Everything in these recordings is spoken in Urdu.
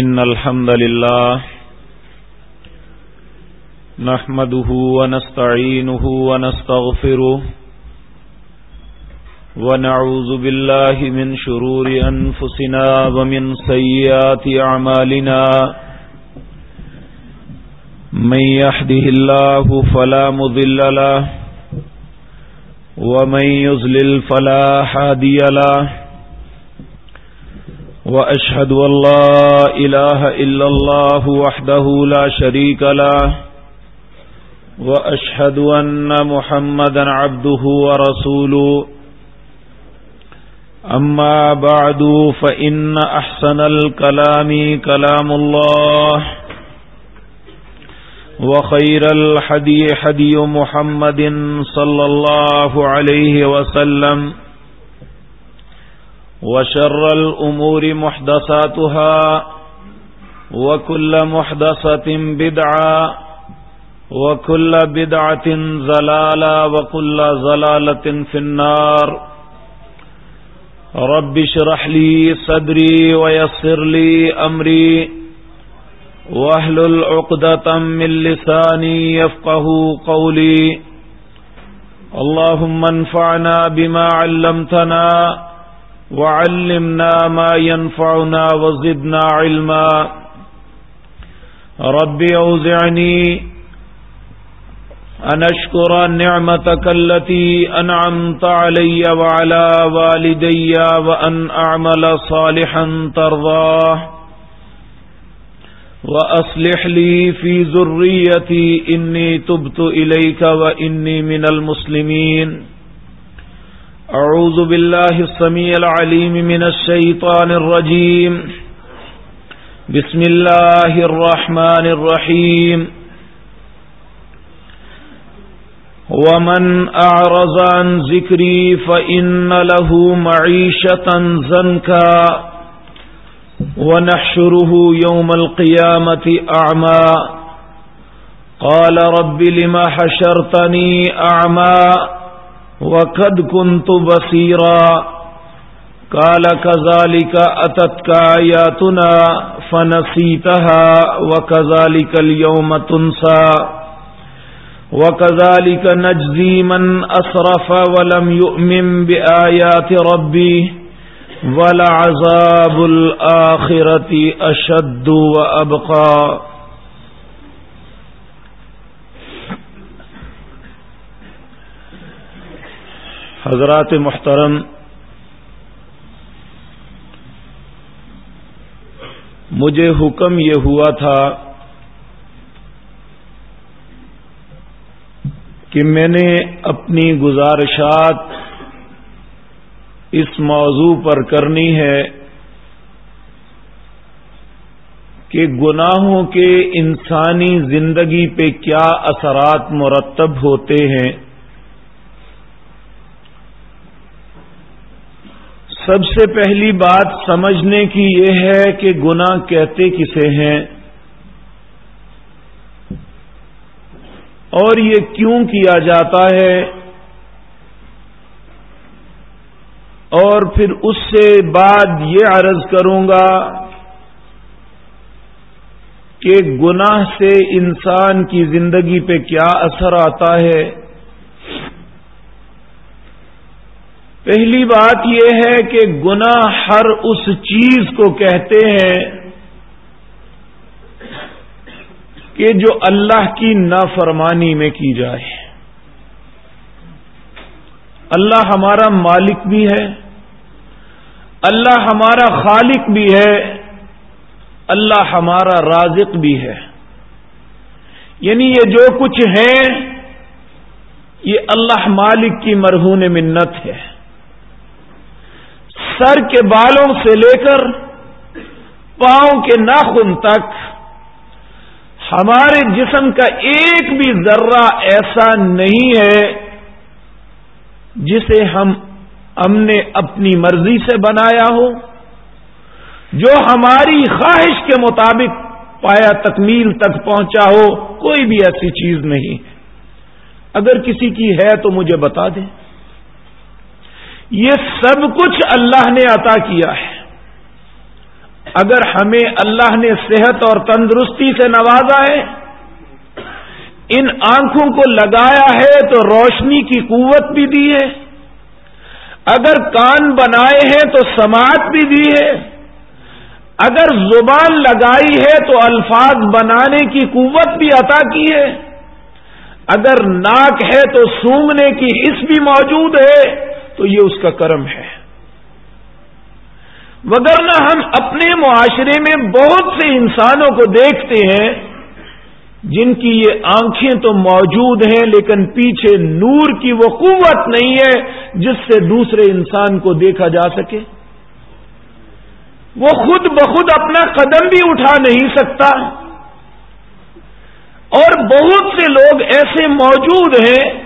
إن الحمد لله نحمده ونستعينه ونستغفره ونعوذ بالله من شرور أنفسنا ومن سيئات أعمالنا من يحده الله فلا مضل له ومن يزلل فلا حادي له وأشهد أن لا إله إلا الله وحده لا شريك له وأشهد أن محمدا عبده ورسوله. أما بعد، فإن أحسن الكلام كلام الله وخير الحدي حدي محمد صلى الله عليه وسلم. وشر الأمور محدثاتها وكل محدثة بدعة وكل بدعة زلالة وكل زلالة في النار. رب شرح لي صدري ويسر لي أمري واهل العقدة من لساني يفقه قولي. اللهم انفعنا بما علمتنا وعلمنا ما ينفعنا وزدنا علما. ربي أوزعني أن أشكر نعمتك التي أنعمت علي وعلى والدي وأن أعمل صالحا ترضاه. وأصلح لي في ذريتي إني تبت إليك وإني من المسلمين. أعوذ بالله السميع العليم من الشيطان الرجيم. بسم الله الرحمن الرحيم. ومن أعرض عن ذكري فإن له معيشة زنكا. ونحشره يوم القيامة أعمى. قال رب لما حشرتني أعمى. وقد كنت بصيرا. قال كذلك أتتك آياتنا فنسيتها وكذلك اليوم تنسى. وكذلك نجزي من أسرف ولم يؤمن بآيات ربي ولعذاب الآخرة أشد وأبقى. حضرات محترم، مجھے حکم یہ ہوا تھا کہ میں نے اپنی گزارشات اس موضوع پر کرنی ہے کہ گناہوں کے انسانی زندگی پہ کیا اثرات مرتب ہوتے ہیں۔ سب سے پہلی بات سمجھنے کی یہ ہے کہ گناہ کہتے کسے ہیں؟ اور یہ کیوں کیا جاتا ہے؟ اور پھر اس سے بعد یہ عرض کروں گا کہ گناہ سے انسان کی زندگی پہ کیا اثر آتا ہے؟ پہلی بات یہ ہے کہ گناہ ہر اس چیز کو کہتے ہیں کہ جو اللہ کی نافرمانی میں کی جائے۔ اللہ ہمارا مالک بھی ہے، اللہ ہمارا خالق بھی ہے، اللہ ہمارا رازق بھی ہے۔ یعنی یہ جو کچھ ہے یہ اللہ مالک کی مرہون منت ہے۔ سر کے بالوں سے لے کر پاؤں کے ناخن تک، ہمارے جسم کا ایک بھی ذرہ ایسا نہیں ہے جسے ہم ہم نے اپنی مرضی سے بنایا ہو، جو ہماری خواہش کے مطابق پایا تکمیل تک پہنچا ہو، کوئی بھی ایسی چیز نہیں۔ اگر کسی کی ہے تو مجھے بتا دیں۔ یہ سب کچھ اللہ نے عطا کیا ہے۔ اگر ہمیں اللہ نے صحت اور تندرستی سے نوازا ہے، ان آنکھوں کو لگایا ہے تو روشنی کی قوت بھی دی ہے۔ اگر کان بنائے ہیں تو سماعت بھی دی ہے۔ اگر زبان لگائی ہے تو الفاظ بنانے کی قوت بھی عطا کی ہے۔ اگر ناک ہے تو سونگنے کی حص بھی موجود ہے۔ تو یہ اس کا کرم ہے۔ وگرنہ ہم اپنے معاشرے میں بہت سے انسانوں کو دیکھتے ہیں، جن کی یہ آنکھیں تو موجود ہیں، لیکن پیچھے نور کی وہ قوت نہیں ہے جس سے دوسرے انسان کو دیکھا جا سکے۔ وہ خود بخود اپنا قدم بھی اٹھا نہیں سکتا۔ اور بہت سے لوگ ایسے موجود ہیں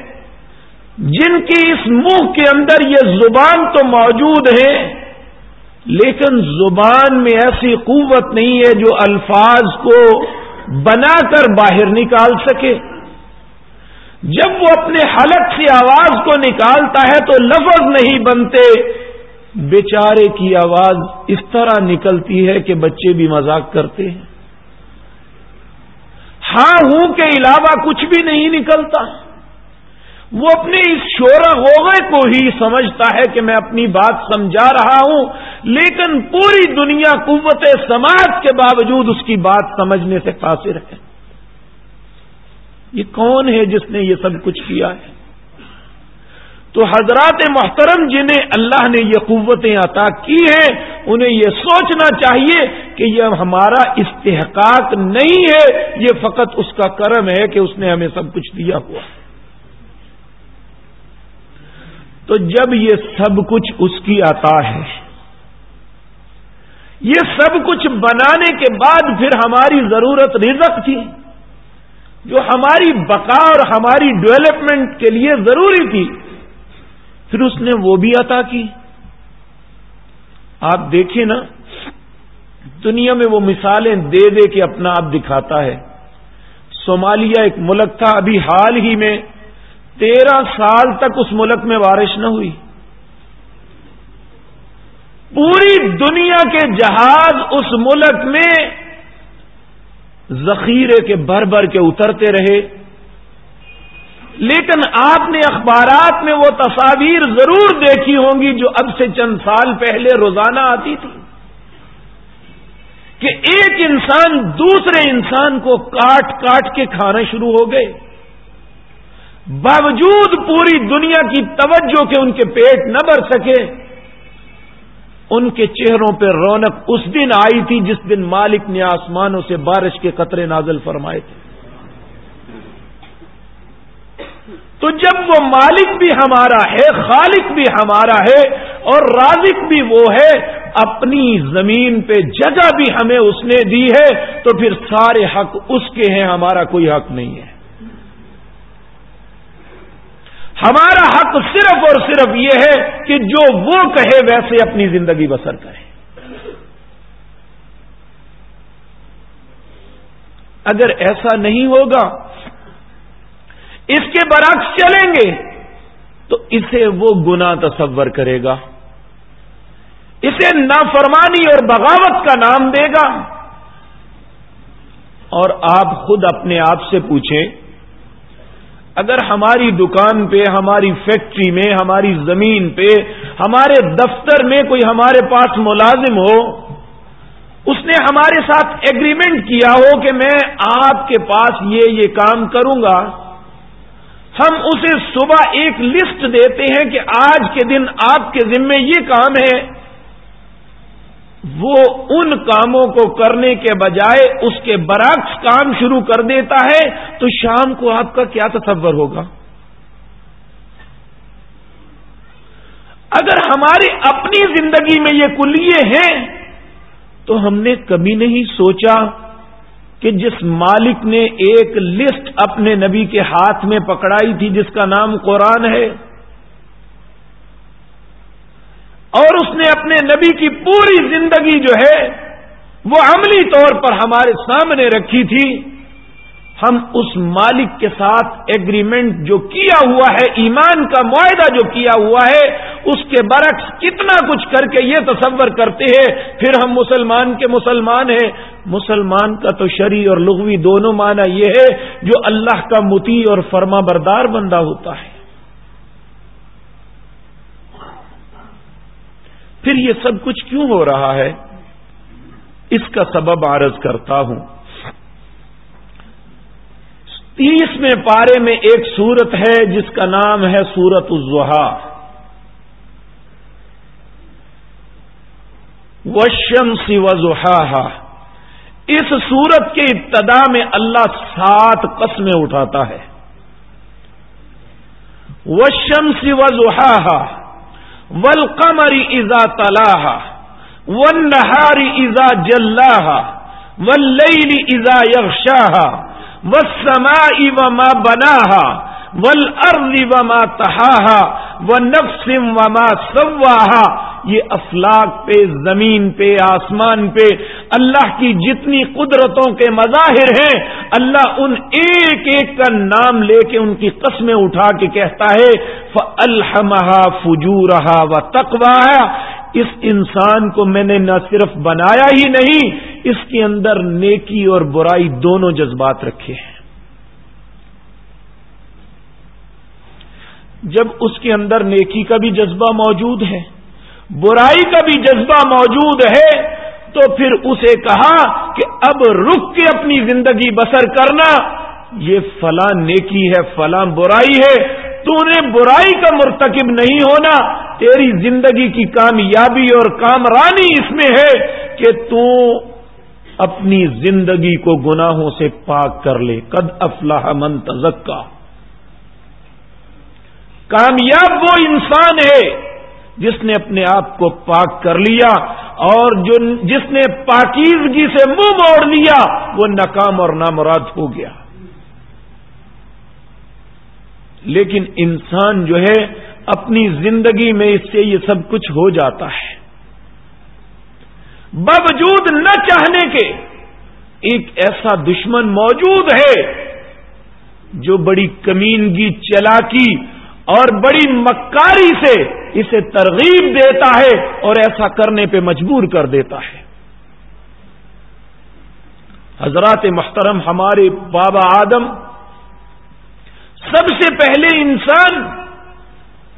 جن کی اس منہ کے اندر یہ زبان تو موجود ہے، لیکن زبان میں ایسی قوت نہیں ہے جو الفاظ کو بنا کر باہر نکال سکے۔ جب وہ اپنے حلق سے آواز کو نکالتا ہے تو لفظ نہیں بنتے۔ بیچارے کی آواز اس طرح نکلتی ہے کہ بچے بھی مذاق کرتے ہیں۔ ہاں ہوں کے علاوہ کچھ بھی نہیں نکلتا۔ وہ اپنے اس شورا غوغے کو ہی سمجھتا ہے کہ میں اپنی بات سمجھا رہا ہوں، لیکن پوری دنیا قوت سماج کے باوجود اس کی بات سمجھنے سے قاصر ہے۔ یہ کون ہے جس نے یہ سب کچھ کیا ہے؟ تو حضرات محترم جنہیں اللہ نے یہ قوتیں عطا کی ہیں، انہیں یہ سوچنا چاہیے کہ یہ ہمارا استحقاق نہیں ہے، یہ فقط اس کا کرم ہے کہ اس نے ہمیں سب کچھ دیا ہوا ہے۔ تو جب یہ سب کچھ اس کی عطا ہے، یہ سب کچھ بنانے کے بعد پھر ہماری ضرورت رزق تھی، جو ہماری بقا اور ہماری ڈیولپمنٹ کے لیے ضروری تھی، پھر اس نے وہ بھی عطا کی۔ آپ دیکھیں نا، دنیا میں وہ مثالیں دے دے کے اپنا آپ دکھاتا ہے۔ صومالیہ ایک ملک تھا، ابھی حال ہی میں تیرہ سال تک اس ملک میں بارش نہ ہوئی۔ پوری دنیا کے جہاز اس ملک میں ذخیرے کے بھر بھر کے اترتے رہے۔ لیکن آپ نے اخبارات میں وہ تصاویر ضرور دیکھی ہوں گی جو اب سے چند سال پہلے روزانہ آتی تھی۔ کہ ایک انسان دوسرے انسان کو کاٹ کاٹ کے کھانا شروع ہو گئے۔ باوجود پوری دنیا کی توجہ کے ان کے پیٹ نہ بھر سکے، ان کے چہروں پہ رونق اس دن آئی تھی جس دن مالک نے آسمانوں سے بارش کے قطرے نازل فرمائے تھے۔ تو جب وہ مالک بھی ہمارا ہے، خالق بھی ہمارا ہے اور رازق بھی وہ ہے، اپنی زمین پہ جگہ بھی ہمیں اس نے دی ہے، تو پھر سارے حق اس کے ہیں، ہمارا کوئی حق نہیں ہے۔ ہمارا حق صرف اور صرف یہ ہے کہ جو وہ کہے ویسے اپنی زندگی بسر کرے۔ اگر ایسا نہیں ہوگا، اس کے برعکس چلیں گے، تو اسے وہ گنا تصور کرے گا۔ اسے نافرمانی اور بغاوت کا نام دے گا۔ اور آپ خود اپنے آپ سے پوچھیں اگر ہماری دکان پہ، ہماری فیکٹری میں، ہماری زمین پہ، ہمارے دفتر میں کوئی ہمارے پاس ملازم ہو، اس نے ہمارے ساتھ ایگریمنٹ کیا ہو کہ میں آپ کے پاس یہ یہ کام کروں گا۔ ہم اسے صبح ایک لسٹ دیتے ہیں کہ آج کے دن آپ کے ذمے یہ کام ہے۔ وہ ان کاموں کو کرنے کے بجائے اس کے برعکس کام شروع کر دیتا ہے، تو شام کو آپ کا کیا تصور ہوگا؟ اگر ہماری اپنی زندگی میں یہ کلیے ہیں، تو ہم نے کبھی نہیں سوچا کہ جس مالک نے ایک لسٹ اپنے نبی کے ہاتھ میں پکڑائی تھی، جس کا نام قرآن ہے۔ اور اس نے اپنے نبی کی پوری زندگی جو ہے وہ عملی طور پر ہمارے سامنے رکھی تھی۔ ہم اس مالک کے ساتھ ایگریمنٹ جو کیا ہوا ہے، ایمان کا معاہدہ جو کیا ہوا ہے، اس کے برعکس کتنا کچھ کر کے یہ تصور کرتے ہیں۔ پھر ہم مسلمان کے مسلمان ہیں۔ مسلمان کا تو شری اور لغوی دونوں معنی یہ ہے جو اللہ کا متی اور فرما بردار بندہ ہوتا ہے۔ پھر یہ سب کچھ کیوں ہو رہا ہے؟ اس کا سبب عرض کرتا ہوں۔ تیسویں پارے میں ایک سورت ہے، جس کا نام ہے سورت الزحا وشم سی وضحا اس سورت کے ابتدا میں اللہ سات قسمیں اٹھاتا ہے۔ وشم سی وضحا ولقمری ازا تلاح ون نہاری ازا جلاح ول ازا یکشاہ و سما و ماں بنا ول وما و ماں تہا و نفسم و ماں سواہا یہ افلاق پہ، زمین پہ، آسمان پہ اللہ کی جتنی قدرتوں کے مظاہر ہیں، اللہ ان ایک ایک کا نام لے کے ان کی قسمیں اٹھا کے کہتا ہے الحمہ فجورہا و تقوا اس انسان کو میں نے نہ صرف بنایا ہی نہیں، اس کے اندر نیکی اور برائی دونوں جذبات رکھے ہیں۔ جب اس کے اندر نیکی کا بھی جذبہ موجود ہے، برائی کا بھی جذبہ موجود ہے تو پھر اسے کہا کہ اب رک کے اپنی زندگی بسر کرنا، یہ فلاں نیکی ہے، فلاں برائی ہے تو نے برائی کا مرتکب نہیں ہونا، تیری زندگی کی کامیابی اور کامرانی اس میں ہے کہ تو اپنی زندگی کو گناہوں سے پاک کر لے۔ قد افلاح من تزکا۔ کامیاب وہ انسان ہے جس نے اپنے آپ کو پاک کر لیا اور جو جس نے پاکیزگی سے منہ موڑ لیا، وہ ناکام اور نامراد ہو گیا۔ لیکن انسان جو ہے، اپنی زندگی میں اس سے یہ سب کچھ ہو جاتا ہے۔ باوجود نہ چاہنے کے ایک ایسا دشمن موجود ہے جو بڑی کمینگی چلاکی اور بڑی مکاری سے اسے ترغیب دیتا ہے اور ایسا کرنے پہ مجبور کر دیتا ہے۔ حضرات محترم، ہمارے بابا آدم سب سے پہلے انسان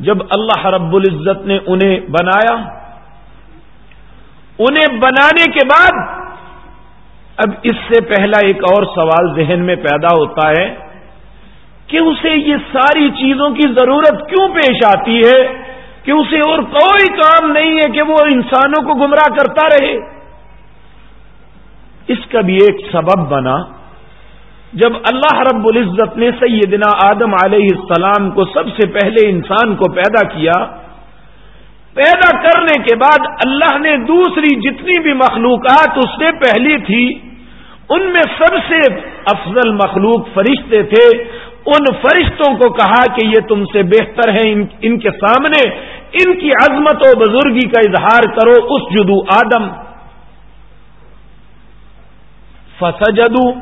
جب اللہ رب العزت نے انہیں بنایا، انہیں بنانے کے بعد اب اس سے پہلا ایک اور سوال ذہن میں پیدا ہوتا ہے۔ کہ اسے یہ ساری چیزوں کی ضرورت کیوں پیش آتی ہے کہ اسے اور کوئی کام نہیں ہے کہ وہ انسانوں کو گمراہ کرتا رہے؟ اس کا بھی ایک سبب بنا، جب اللہ رب العزت نے سیدنا آدم علیہ السلام کو سب سے پہلے انسان کو پیدا کیا، پیدا کرنے کے بعد اللہ نے دوسری جتنی بھی مخلوقات اس سے پہلی تھی، ان میں سب سے افضل مخلوق فرشتے تھے ان فرشتوں کو کہا کہ یہ تم سے بہتر ہے ان ان کے سامنے، ان کی عظمت و بزرگی کا اظہار کرو اس جدو آدم۔ فسجدو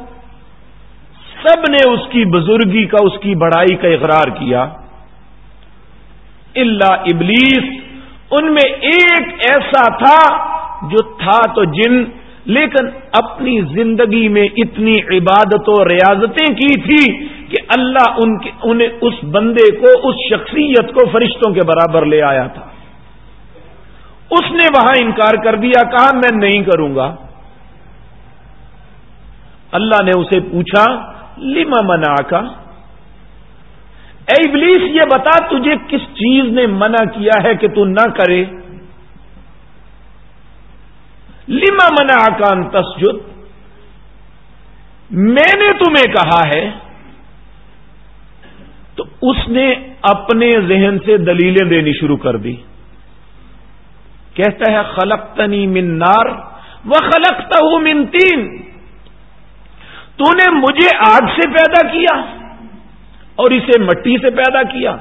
سب نے اس کی بزرگی کا، اس کی بڑائی کا اقرار کیا۔ اللہ ابلیس، ان میں ایک ایسا تھا جو تھا تو جن، لیکن اپنی زندگی میں اتنی عبادت و ریاضتیں کی تھی کہ اللہ ان کے انہیں اس بندے کو، اس شخصیت کو فرشتوں کے برابر لے آیا تھا۔ اس نے وہاں انکار کر دیا، کہا، میں نہیں کروں گا۔ اللہ نے اسے پوچھا لما منا کا اے ابلیس، یہ بتا، تجھے کس چیز نے منع کیا ہے کہ تو نہ کرے؟ لما منا آکان تسجد؟ میں نے تمہیں کہا ہے تو اس نے اپنے ذہن سے دلیلیں دینی شروع کر دی۔ کہتا ہے، خلقتنی من نار و خلقتا من تین۔ تو نے مجھے آگ سے پیدا کیا اور اسے مٹی سے پیدا کیا۔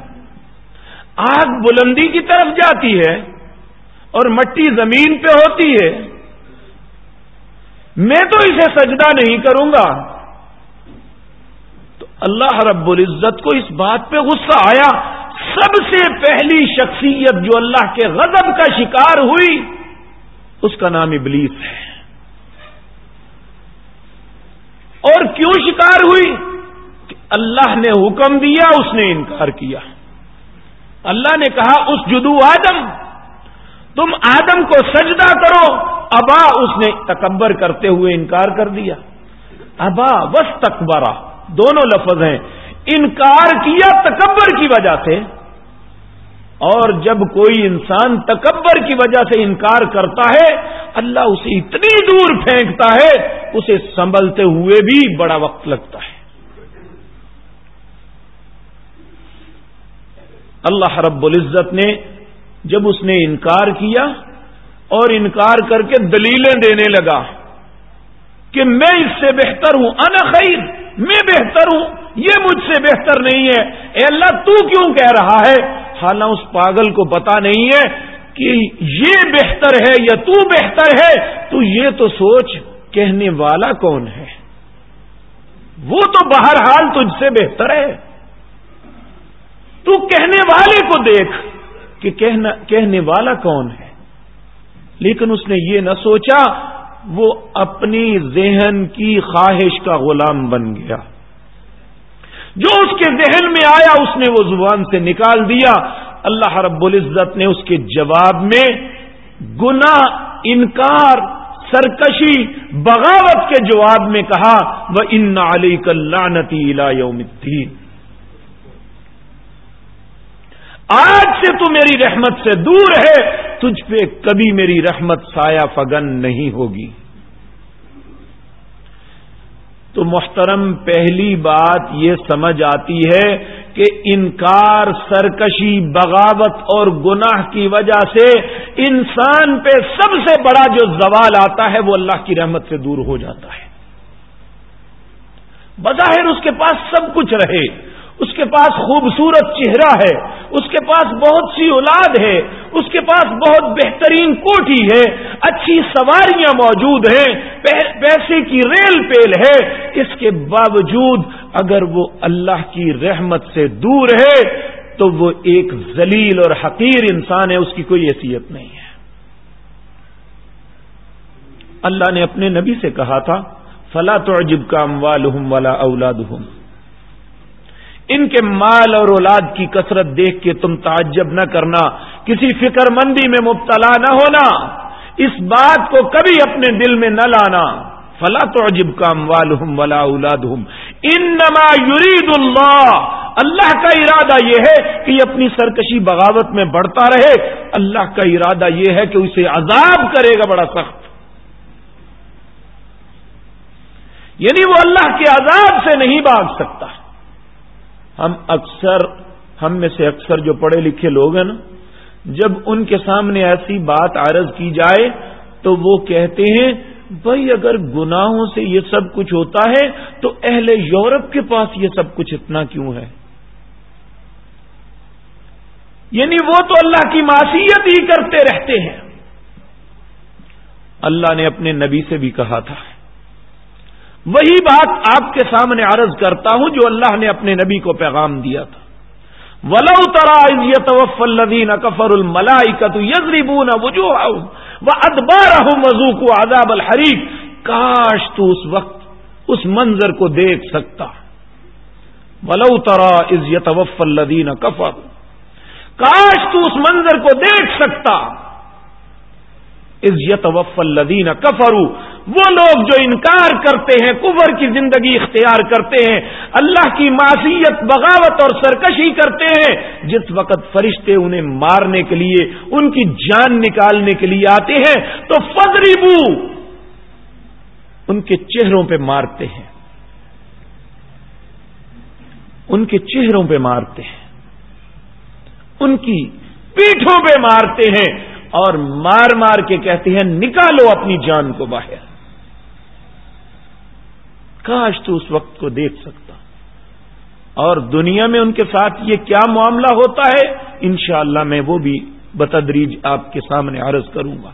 آگ بلندی کی طرف جاتی ہے اور مٹی زمین پہ ہوتی ہے۔ میں تو اسے سجدہ نہیں کروں گا۔ اللہ رب العزت کو اس بات پہ غصہ آیا، سب سے پہلی شخصیت جو اللہ کے غضب کا شکار ہوئی، اس کا نام ابلیس ہے۔ اور کیوں شکار ہوئی؟ کہ اللہ نے حکم دیا، اس نے انکار کیا۔ اللہ نے کہا، اس جدو آدم، تم آدم کو سجدہ کرو۔ ابا، اس نے تکبر کرتے ہوئے انکار کر دیا۔ ابا وس تکبرا دونوں لفظ ہیں۔ انکار کیا تکبر کی وجہ سے؟ اور جب کوئی انسان تکبر کی وجہ سے انکار کرتا ہے، اللہ اسے اتنی دور پھینکتا ہے، اسے سنبھلتے ہوئے بھی بڑا وقت لگتا ہے۔ اللہ رب العزت نے جب اس نے انکار کیا اور انکار کر کے دلیلیں دینے لگا کہ میں اس سے بہتر ہوں، انا خیر۔ میں بہتر ہوں، یہ مجھ سے بہتر نہیں ہے۔ اے اللہ، تو کیوں کہہ رہا ہے؟ حالانکہ اس پاگل کو پتا نہیں ہے کہ یہ بہتر ہے یا تو بہتر ہے، تو یہ تو سوچ کہنے والا کون ہے؟ وہ تو بہرحال تجھ سے بہتر ہے۔ تو کہنے والے کو دیکھ کہ کہنے والا کون ہے۔ لیکن اس نے یہ نہ سوچا وہ اپنی ذہن کی خواہش کا غلام بن گیا۔ جو اس کے ذہن میں آیا، اس نے وہ زبان سے نکال دیا۔ اللہ رب العزت نے اس کے جواب میں گنا انکار، سرکشی، بغاوت کے جواب میں کہا وہ ان علی کلانتی یوم الدین آج سے تو میری رحمت سے دور ہے، تجھ پہ کبھی میری رحمت سایہ فگن نہیں ہوگی۔ تو محترم پہلی بات یہ سمجھ آتی ہے کہ انکار، سرکشی، بغاوت اور گناہ کی وجہ سے انسان پہ سب سے بڑا جو زوال آتا ہے وہ اللہ کی رحمت سے دور ہو جاتا ہے۔ بظاہر اس کے پاس سب کچھ رہے، اس کے پاس خوبصورت چہرہ ہے اس کے پاس بہت سی اولاد ہے، اس کے پاس بہت بہترین کوٹھی ہے، اچھی سواریاں موجود ہیں پیسے کی ریل پیل ہے۔ اس کے باوجود اگر وہ اللہ کی رحمت سے دور ہے، تو وہ ایک ذلیل اور حقیر انسان ہے، اس کی کوئی حیثیت نہیں ہے۔ اللہ نے اپنے نبی سے کہا تھا، فلا تو عجب کا اموال والا اولاد ہوں ان کے مال اور اولاد کی کثرت دیکھ کے تم تعجب نہ کرنا، کسی فکر مندی میں مبتلا نہ ہونا، اس بات کو کبھی اپنے دل میں نہ لانا۔ فلا تو عجب کا اموال ہوں ولا اولاد ہوں ان اللہ۔ اللہ کا ارادہ یہ ہے کہ یہ اپنی سرکشی بغاوت میں بڑھتا رہے۔ اللہ کا ارادہ یہ ہے کہ اسے عذاب کرے گا بڑا سخت۔ یعنی وہ اللہ کے عذاب سے نہیں بھاگ سکتا۔ ہم اکثر ہم میں سے اکثر جو پڑھے لکھے لوگ ہیں نا، جب ان کے سامنے ایسی بات عرض کی جائے تو وہ کہتے ہیں، بھائی اگر گناہوں سے یہ سب کچھ ہوتا ہے تو اہل یورپ کے پاس یہ سب کچھ اتنا کیوں ہے؟ یعنی وہ تو اللہ کی معصیت ہی کرتے رہتے ہیں۔ اللہ نے اپنے نبی سے بھی کہا تھا۔ وہی بات آپ کے سامنے عرض کرتا ہوں جو اللہ نے اپنے نبی کو پیغام دیا تھا۔ ولو ترا یتوف الذین کفر الملائکۃ یضربون وجوہهم وادبارهم وذوقوا عذاب الحریق کاش تو اس وقت اس منظر کو دیکھ سکتا۔ ولو ترا اذ یتوف الذین کفر کاش تو اس منظر کو دیکھ سکتا۔ عزت وف الدین کفرو وہ لوگ جو انکار کرتے ہیں، کفر کی زندگی اختیار کرتے ہیں، اللہ کی معصیت، بغاوت اور سرکشی کرتے ہیں، جس وقت فرشتے انہیں مارنے کے لیے، ان کی جان نکالنے کے لیے آتے ہیں، تو فضریبو ان کے چہروں پہ مارتے ہیں۔ ان کے چہروں پہ مارتے ہیں۔ ان کی پیٹھوں پہ مارتے ہیں اور مار مار کے کہتے ہیں، نکالو اپنی جان کو باہر۔ کاش تو اس وقت کو دیکھ سکتا۔ اور دنیا میں ان کے ساتھ یہ کیا معاملہ ہوتا ہے؟ انشاءاللہ میں وہ بھی بتدریج آپ کے سامنے عرض کروں گا۔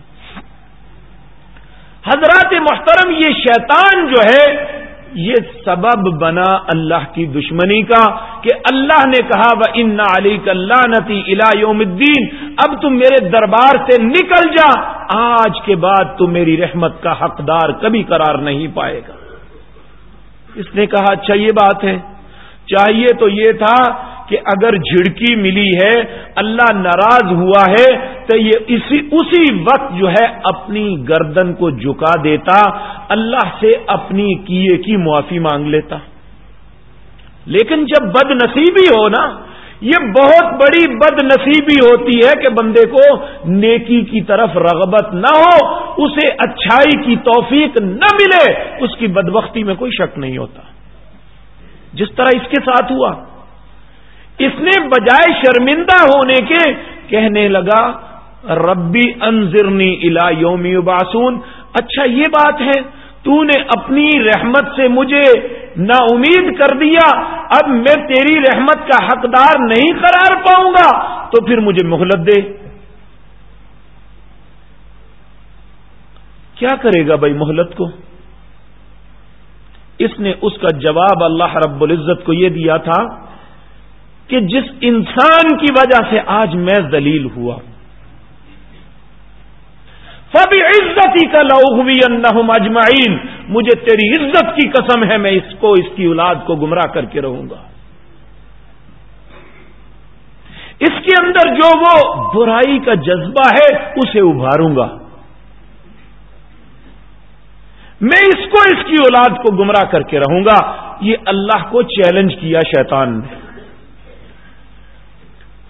حضرات محترم، یہ شیطان جو ہے، یہ سبب بنا اللہ کی دشمنی کا کہ اللہ نے کہا وہ ان علی اللہ نتی یوم الدین اب تم میرے دربار سے نکل جا۔ آج کے بعد تم میری رحمت کا حقدار کبھی قرار نہیں پائے گا۔ اس نے کہا اچھا یہ بات ہے۔ چاہیے تو یہ تھا کہ اگر جھڑکی ملی ہے، اللہ ناراض ہوا ہے تو یہ اسی اسی وقت جو ہے اپنی گردن کو جھکا دیتا، اللہ سے اپنی کیے کی معافی مانگ لیتا۔ لیکن جب بد نصیبی ہو نا یہ بہت بڑی بد نصیبی ہوتی ہے کہ بندے کو نیکی کی طرف رغبت نہ ہو، اسے اچھائی کی توفیق نہ ملے، اس کی بدبختی میں کوئی شک نہیں ہوتا۔ جس طرح اس کے ساتھ ہوا۔ اس نے بجائے شرمندہ ہونے کے کہنے لگا، ربی انضرنی الا یومی باسون اچھا یہ بات ہے، تو نے اپنی رحمت سے مجھے نا امید کر دیا، اب میں تیری رحمت کا حقدار نہیں قرار پاؤں گا، تو پھر مجھے مہلت دے۔ کیا کرے گا بھائی مہلت کو؟ اس نے اس کا جواب اللہ رب العزت کو یہ دیا تھا کہ جس انسان کی وجہ سے آج میں دلیل ہوا۔ ہوں فبی عزتی کا لوہوی انہم اجمعین مجھے تیری عزت کی قسم ہے، میں اس کو، اس کی اولاد کو گمراہ کر کے رہوں گا۔ اس کے اندر جو وہ برائی کا جذبہ ہے، اسے ابھاروں گا۔ میں اس کو، اس کی اولاد کو گمراہ کر کے رہوں گا۔ یہ اللہ کو چیلنج کیا شیطان نے۔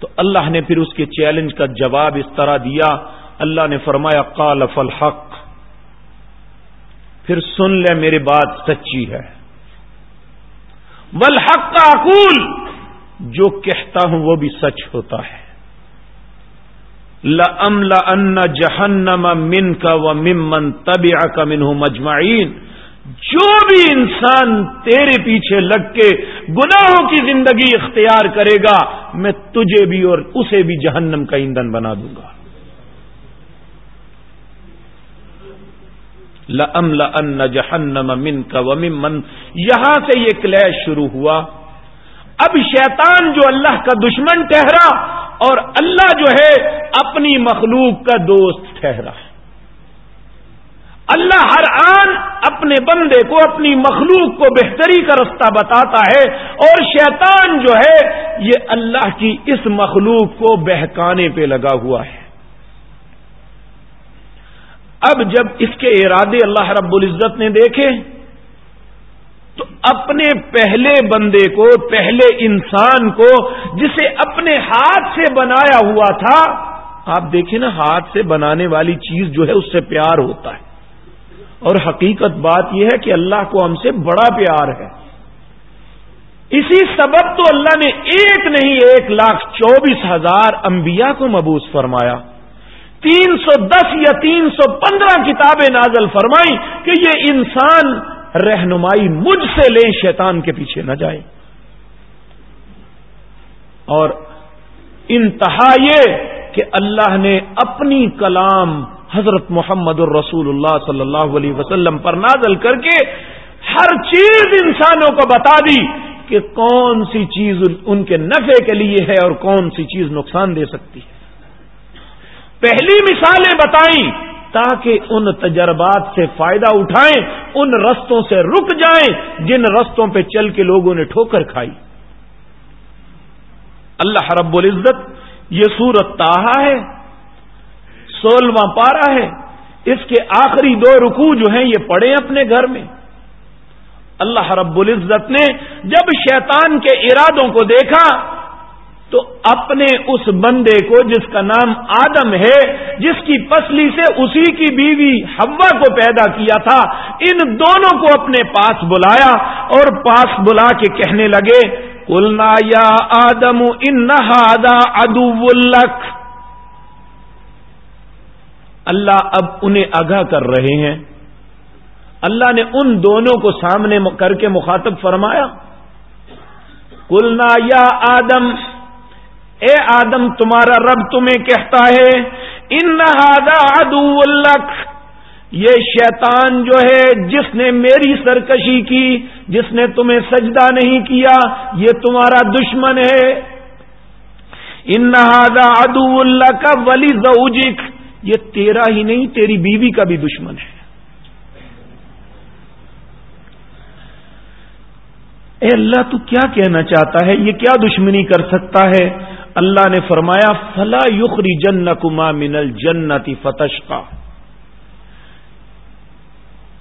تو اللہ نے پھر اس کے چیلنج کا جواب اس طرح دیا۔ اللہ نے فرمایا، قال فالحق. پھر سن لے میری بات سچی ہے. والحق کا اقول. جو کہتا ہوں وہ بھی سچ ہوتا ہے. لم ان جہنم من کا و ممن طبی کا منہ مجمعین جو بھی انسان تیرے پیچھے لگ کے گناہوں کی زندگی اختیار کرے گا، میں تجھے بھی اور اسے بھی جہنم کا ایندھن بنا دوں گا. لم لن جہنم من کا ومن من یہاں سے یہ کلیش شروع ہوا۔ اب شیطان جو اللہ کا دشمن ٹہرا اور اللہ جو ہے اپنی مخلوق کا دوست ٹھہرا۔ اللہ ہر آن اپنے بندے کو اپنی مخلوق کو بہتری کا رستہ بتاتا ہے اور شیطان جو ہے یہ اللہ کی اس مخلوق کو بہکانے پہ لگا ہوا ہے۔ اب جب اس کے ارادے اللہ رب العزت نے دیکھے، تو اپنے پہلے بندے کو، پہلے انسان کو، جسے اپنے ہاتھ سے بنایا ہوا تھا، آپ دیکھیں نا، ہاتھ سے بنانے والی چیز جو ہے، اس سے پیار ہوتا ہے۔ اور حقیقت بات یہ ہے کہ اللہ کو ہم سے بڑا پیار ہے۔ اسی سبب تو اللہ نے ایک نہیں، ایک لاکھ چوبیس ہزار انبیاء کو مبوس فرمایا۔ تین سو دس یا تین سو پندرہ کتابیں نازل فرمائی کہ یہ انسان رہنمائی مجھ سے لے شیطان کے پیچھے نہ جائے اور انتہا یہ کہ اللہ نے اپنی کلام حضرت محمد الرسول اللہ صلی اللہ علیہ وسلم پر نازل کر کے ہر چیز انسانوں کو بتا دی کہ کون سی چیز ان کے نفع کے لیے ہے اور کون سی چیز نقصان دے سکتی ہے۔ پہلی مثالیں بتائیں تاکہ ان تجربات سے فائدہ اٹھائیں، ان رستوں سے رک جائیں جن رستوں پہ چل کے لوگوں نے ٹھوکر کھائی۔ اللہ رب العزت، یہ سورت تاہا ہے، سولہواں پارا ہے، اس کے آخری دو رکو جو ہیں یہ پڑے اپنے گھر میں۔ اللہ رب العزت نے جب شیطان کے ارادوں کو دیکھا تو اپنے اس بندے کو جس کا نام آدم ہے، جس کی پسلی سے اسی کی بیوی ہوا کو پیدا کیا تھا، ان دونوں کو اپنے پاس بلایا اور پاس بلا کے کہنے لگے کلنا یا آدم ان ادو الک اللہ اب انہیں آگاہ کر رہے ہیں۔ اللہ نے ان دونوں کو سامنے کر کے مخاطب فرمایا کلنا یا آدم اے آدم، تمہارا رب تمہیں کہتا ہے، ان ادو الک یہ شیطان جو ہے، جس نے میری سرکشی کی، جس نے تمہیں سجدہ نہیں کیا، یہ تمہارا دشمن ہے۔ ان ادو اللہ کا ولی زوجک. یہ تیرا ہی نہیں، تیری بیوی کا بھی دشمن ہے۔ اے اللہ، تو کیا کہنا چاہتا ہے؟ یہ کیا دشمنی کر سکتا ہے؟ اللہ نے فرمایا، فلا یخری جن کما منل جنتی فتش کا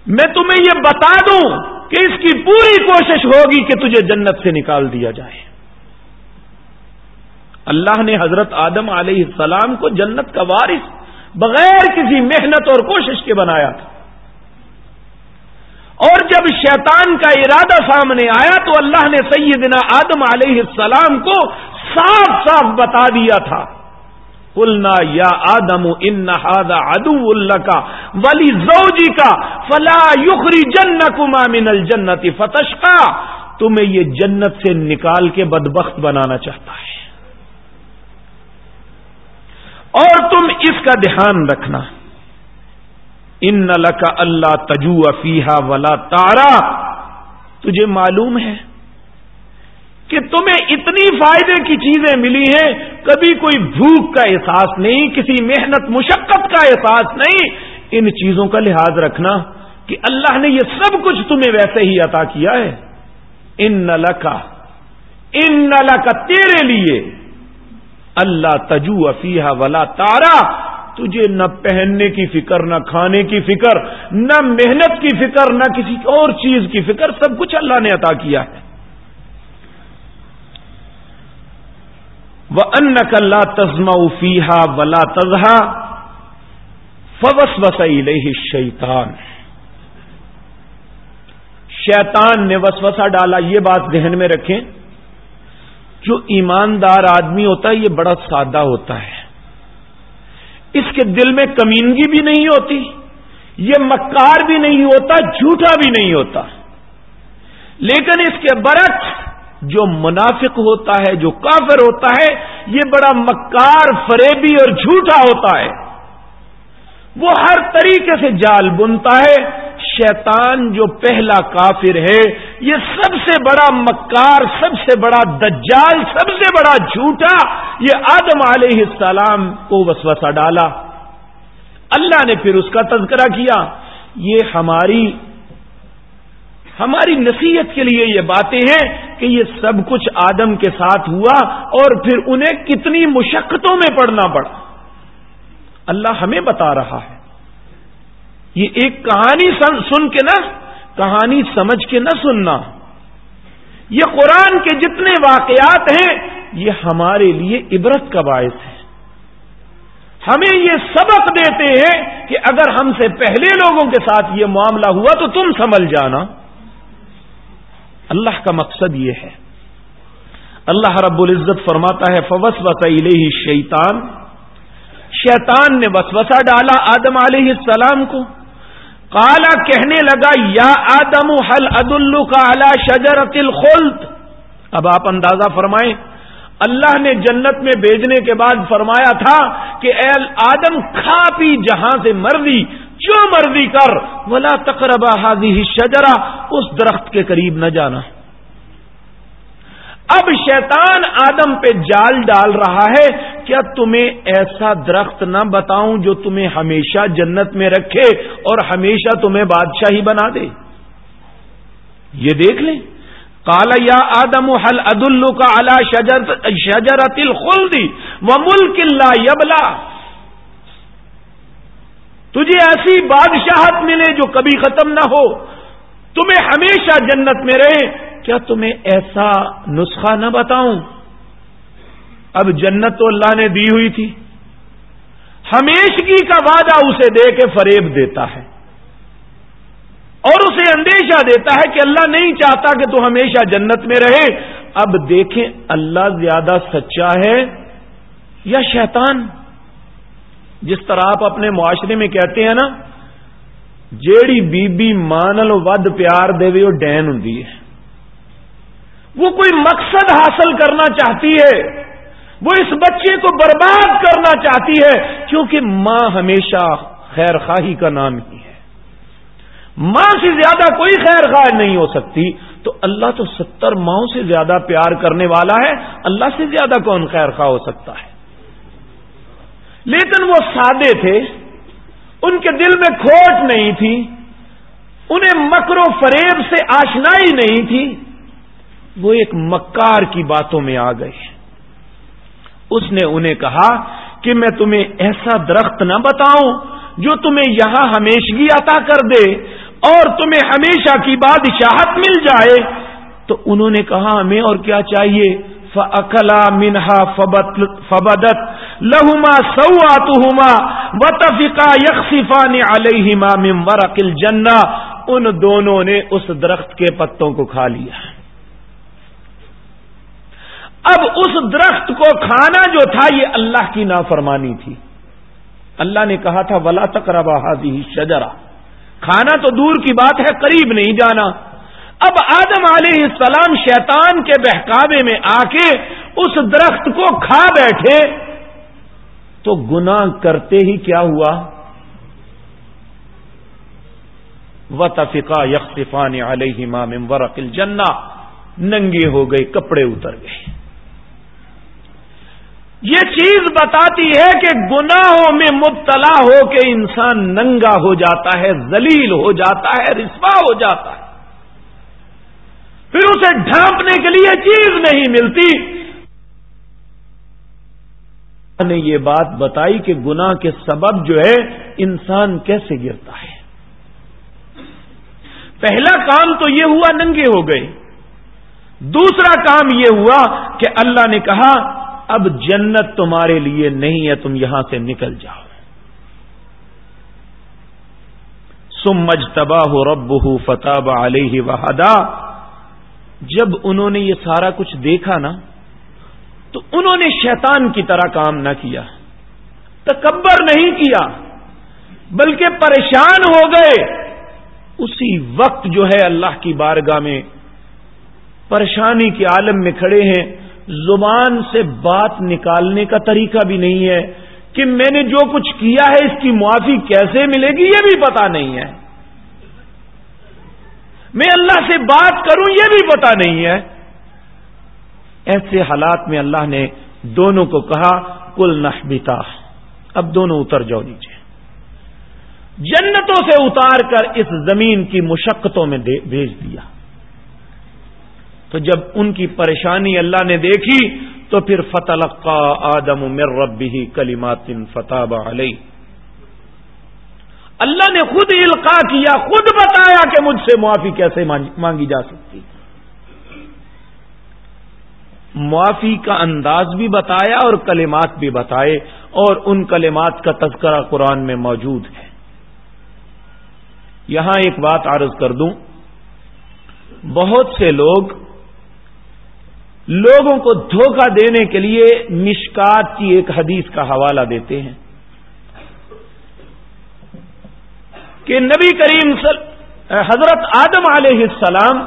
میں تمہیں یہ بتا دوں کہ اس کی پوری کوشش ہوگی کہ تجھے جنت سے نکال دیا جائے۔ اللہ نے حضرت آدم علیہ السلام کو جنت کا وارث بغیر کسی محنت اور کوشش کے بنایا تھا۔ اور جب شیطان کا ارادہ سامنے آیا تو اللہ نے سیدنا آدم علیہ السلام کو صاف صاف بتا دیا تھا۔ کلنا یا آدم، ان ادو اللہ کا ولی زوجی کا فلا یخری جن کما من الجنتی فتش کا تمہیں یہ جنت سے نکال کے بدبخت بنانا چاہتا ہے۔ اور تم اس کا دھیان رکھنا۔ ان کا اللہ تجو افیحا ولا تارا تجھے معلوم ہے۔ کہ تمہیں اتنی فائدے کی چیزیں ملی ہیں، کبھی کوئی بھوک کا احساس نہیں، کسی محنت مشقت کا احساس نہیں۔ ان چیزوں کا لحاظ رکھنا کہ اللہ نے یہ سب کچھ تمہیں ویسے ہی عطا کیا ہے۔ ان نل کا ان نل کا تیرے لیے۔ اللہ تجو افیحا ولا تارا، تجھے نہ پہننے کی فکر، نہ کھانے کی فکر، نہ محنت کی فکر، نہ کسی اور چیز کی فکر، سب کچھ اللہ نے عطا کیا ہے۔ وہ ان کلّا تزما فیحا ولا تزہا فوس وسعی شیطان شیطان نے وسوسا ڈالا، یہ بات ذہن میں رکھیں، جو ایماندار آدمی ہوتا ہے، یہ بڑا سادہ ہوتا ہے۔ اس کے دل میں کمینگی بھی نہیں ہوتی، یہ مکار بھی نہیں ہوتا، جھوٹا بھی نہیں ہوتا۔ لیکن اس کے برعکس جو منافق ہوتا ہے، جو کافر ہوتا ہے، یہ بڑا مکار، فریبی اور جھوٹا ہوتا ہے۔ وہ ہر طریقے سے جال بنتا ہے۔ شیطان جو پہلا کافر ہے، یہ سب سے بڑا مکار، سب سے بڑا دجال، سب سے بڑا جھوٹا، یہ آدم علیہ السلام کو وسوسہ ڈالا۔ اللہ نے پھر اس کا تذکرہ کیا۔ یہ ہماری ہماری نصیحت کے لیے یہ باتیں ہیں کہ یہ سب کچھ آدم کے ساتھ ہوا اور پھر انہیں کتنی مشقتوں میں پڑنا پڑا۔ اللہ ہمیں بتا رہا ہے۔ یہ ایک کہانی سن کے نہ، کہانی سمجھ کے نہ سننا۔ یہ قرآن کے جتنے واقعات ہیں، یہ ہمارے لیے عبرت کا باعث ہے۔ ہمیں یہ سبق دیتے ہیں کہ اگر ہم سے پہلے لوگوں کے ساتھ یہ معاملہ ہوا تو تم سمجھ جانا۔ اللہ کا مقصد یہ ہے۔ اللہ رب العزت فرماتا ہے فوس وسیلے ہی شیطان شیطان نے وسوسہ ڈالا آدم علیہ السلام کو۔ کالا کہنے لگا، یا آدم حل عد کا اعلی شجر الخلد؟ اب آپ اندازہ فرمائیں۔ اللہ نے جنت میں بھیجنے کے بعد فرمایا تھا کہ اے آدم، کھا پی جہاں سے مرضی۔ جو مرضی کر، ولا تقربا حاضی شجرا اس درخت کے قریب نہ جانا۔ اب شیطان آدم پہ جال ڈال رہا ہے، کیا تمہیں ایسا درخت نہ بتاؤں جو تمہیں ہمیشہ جنت میں رکھے اور ہمیشہ تمہیں بادشاہی بنا دے؟ یہ دیکھ لیں۔ کالا یا آدم حل عد کا الا شجر اتل خلدی و ملک اللہ یبلا تجھے ایسی بادشاہت ملے جو کبھی ختم نہ ہو۔ تمہیں ہمیشہ جنت میں رہے۔ کیا تمہیں ایسا نسخہ نہ بتاؤں؟ اب جنت تو اللہ نے دی ہوئی تھی۔ ہمیشگی کا وعدہ اسے دے کے فریب دیتا ہے۔ اور اسے اندیشہ دیتا ہے کہ اللہ نہیں چاہتا کہ تو ہمیشہ جنت میں رہے۔ اب دیکھیں اللہ زیادہ سچا ہے یا شیطان؟ جس طرح آپ اپنے معاشرے میں کہتے ہیں نا، جیڑی بی بی مانل ود پیار دے وہ ڈین ہوں وہ کوئی مقصد حاصل کرنا چاہتی ہے۔ وہ اس بچے کو برباد کرنا چاہتی ہے، کیونکہ ماں ہمیشہ خیر خواہی کا نام ہی ہے۔ ماں سے زیادہ کوئی خیر خواہ نہیں ہو سکتی۔ تو اللہ تو ستر ماؤں سے زیادہ پیار کرنے والا ہے۔ اللہ سے زیادہ کون خیر خواہ ہو سکتا ہے؟ لیکن وہ سادے تھے، ان کے دل میں کھوٹ نہیں تھی، انہیں مکر و فریب سے آشنائی نہیں تھی۔ وہ ایک مکار کی باتوں میں آ گئے۔ اس نے انہیں کہا کہ میں تمہیں ایسا درخت نہ بتاؤں جو تمہیں یہاں ہمیشگی عطا کر دے اور تمہیں ہمیشہ کی بادشاہت مل جائے۔ تو انہوں نے کہا، ہمیں اور کیا چاہیے؟ فلا منہا فبدت لہما سوا و تفقا یکسفان علیہما من ورق الجنہ ان دونوں نے اس درخت کے پتوں کو کھا لیا۔ اب اس درخت کو کھانا جو تھا، یہ اللہ کی نافرمانی تھی۔ اللہ نے کہا تھا، ولا تقربا حاضی شجرا کھانا تو دور کی بات ہے، قریب نہیں جانا۔ اب آدم علیہ السلام شیطان کے بہکاوے میں آ کے اس درخت کو کھا بیٹھے۔ تو گنا کرتے ہی کیا ہوا؟ و تفقا یکفان علیہ مام ورقل جنا ننگے ہو گئے، کپڑے اتر گئے۔ یہ چیز بتاتی ہے کہ گناہوں میں مبتلا ہو کے انسان ننگا ہو جاتا ہے، ذلیل ہو جاتا ہے، رسوا ہو جاتا ہے۔ پھر اسے ڈھانپنے کے لیے چیز نہیں ملتی۔ نے یہ بات بتائی کہ گناہ کے سبب جو ہے، انسان کیسے گرتا ہے۔ پہلا کام تو یہ ہوا، ننگے ہو گئے۔ دوسرا کام یہ ہوا کہ اللہ نے کہا، اب جنت تمہارے لیے نہیں ہے، تم یہاں سے نکل جاؤ۔ سم مج تباہ رب ہو فتح علیہ وحدا جب انہوں نے یہ سارا کچھ دیکھا نا، تو انہوں نے شیطان کی طرح کام نہ کیا۔ تکبر نہیں کیا، بلکہ پریشان ہو گئے۔ اسی وقت جو ہے اللہ کی بارگاہ میں پریشانی کے عالم میں کھڑے ہیں۔ زبان سے بات نکالنے کا طریقہ بھی نہیں ہے کہ میں نے جو کچھ کیا ہے، اس کی معافی کیسے ملے گی، یہ بھی پتا نہیں ہے۔ میں اللہ سے بات کروں یہ بھی پتا نہیں ہے۔ ایسے حالات میں اللہ نے دونوں کو کہا کل نہ اب دونوں اتر جاؤ نیچے۔ جنتوں سے اتار کر اس زمین کی مشقتوں میں بھیج دیا۔ تو جب ان کی پریشانی اللہ نے دیکھی، تو پھر فتح آدم مر ربی کلیمات فتح علیہ اللہ نے خود القا کیا، خود بتایا کہ مجھ سے معافی کیسے مانگی جا سکتی۔ معافی کا انداز بھی بتایا اور کلمات بھی بتائے اور ان کلمات کا تذکرہ قرآن میں موجود ہے۔ یہاں ایک بات عرض کر دوں۔ بہت سے لوگ لوگوں کو دھوکہ دینے کے لیے مشکات کی ایک حدیث کا حوالہ دیتے ہیں۔ کہ نبی کریم حضرت آدم علیہ السلام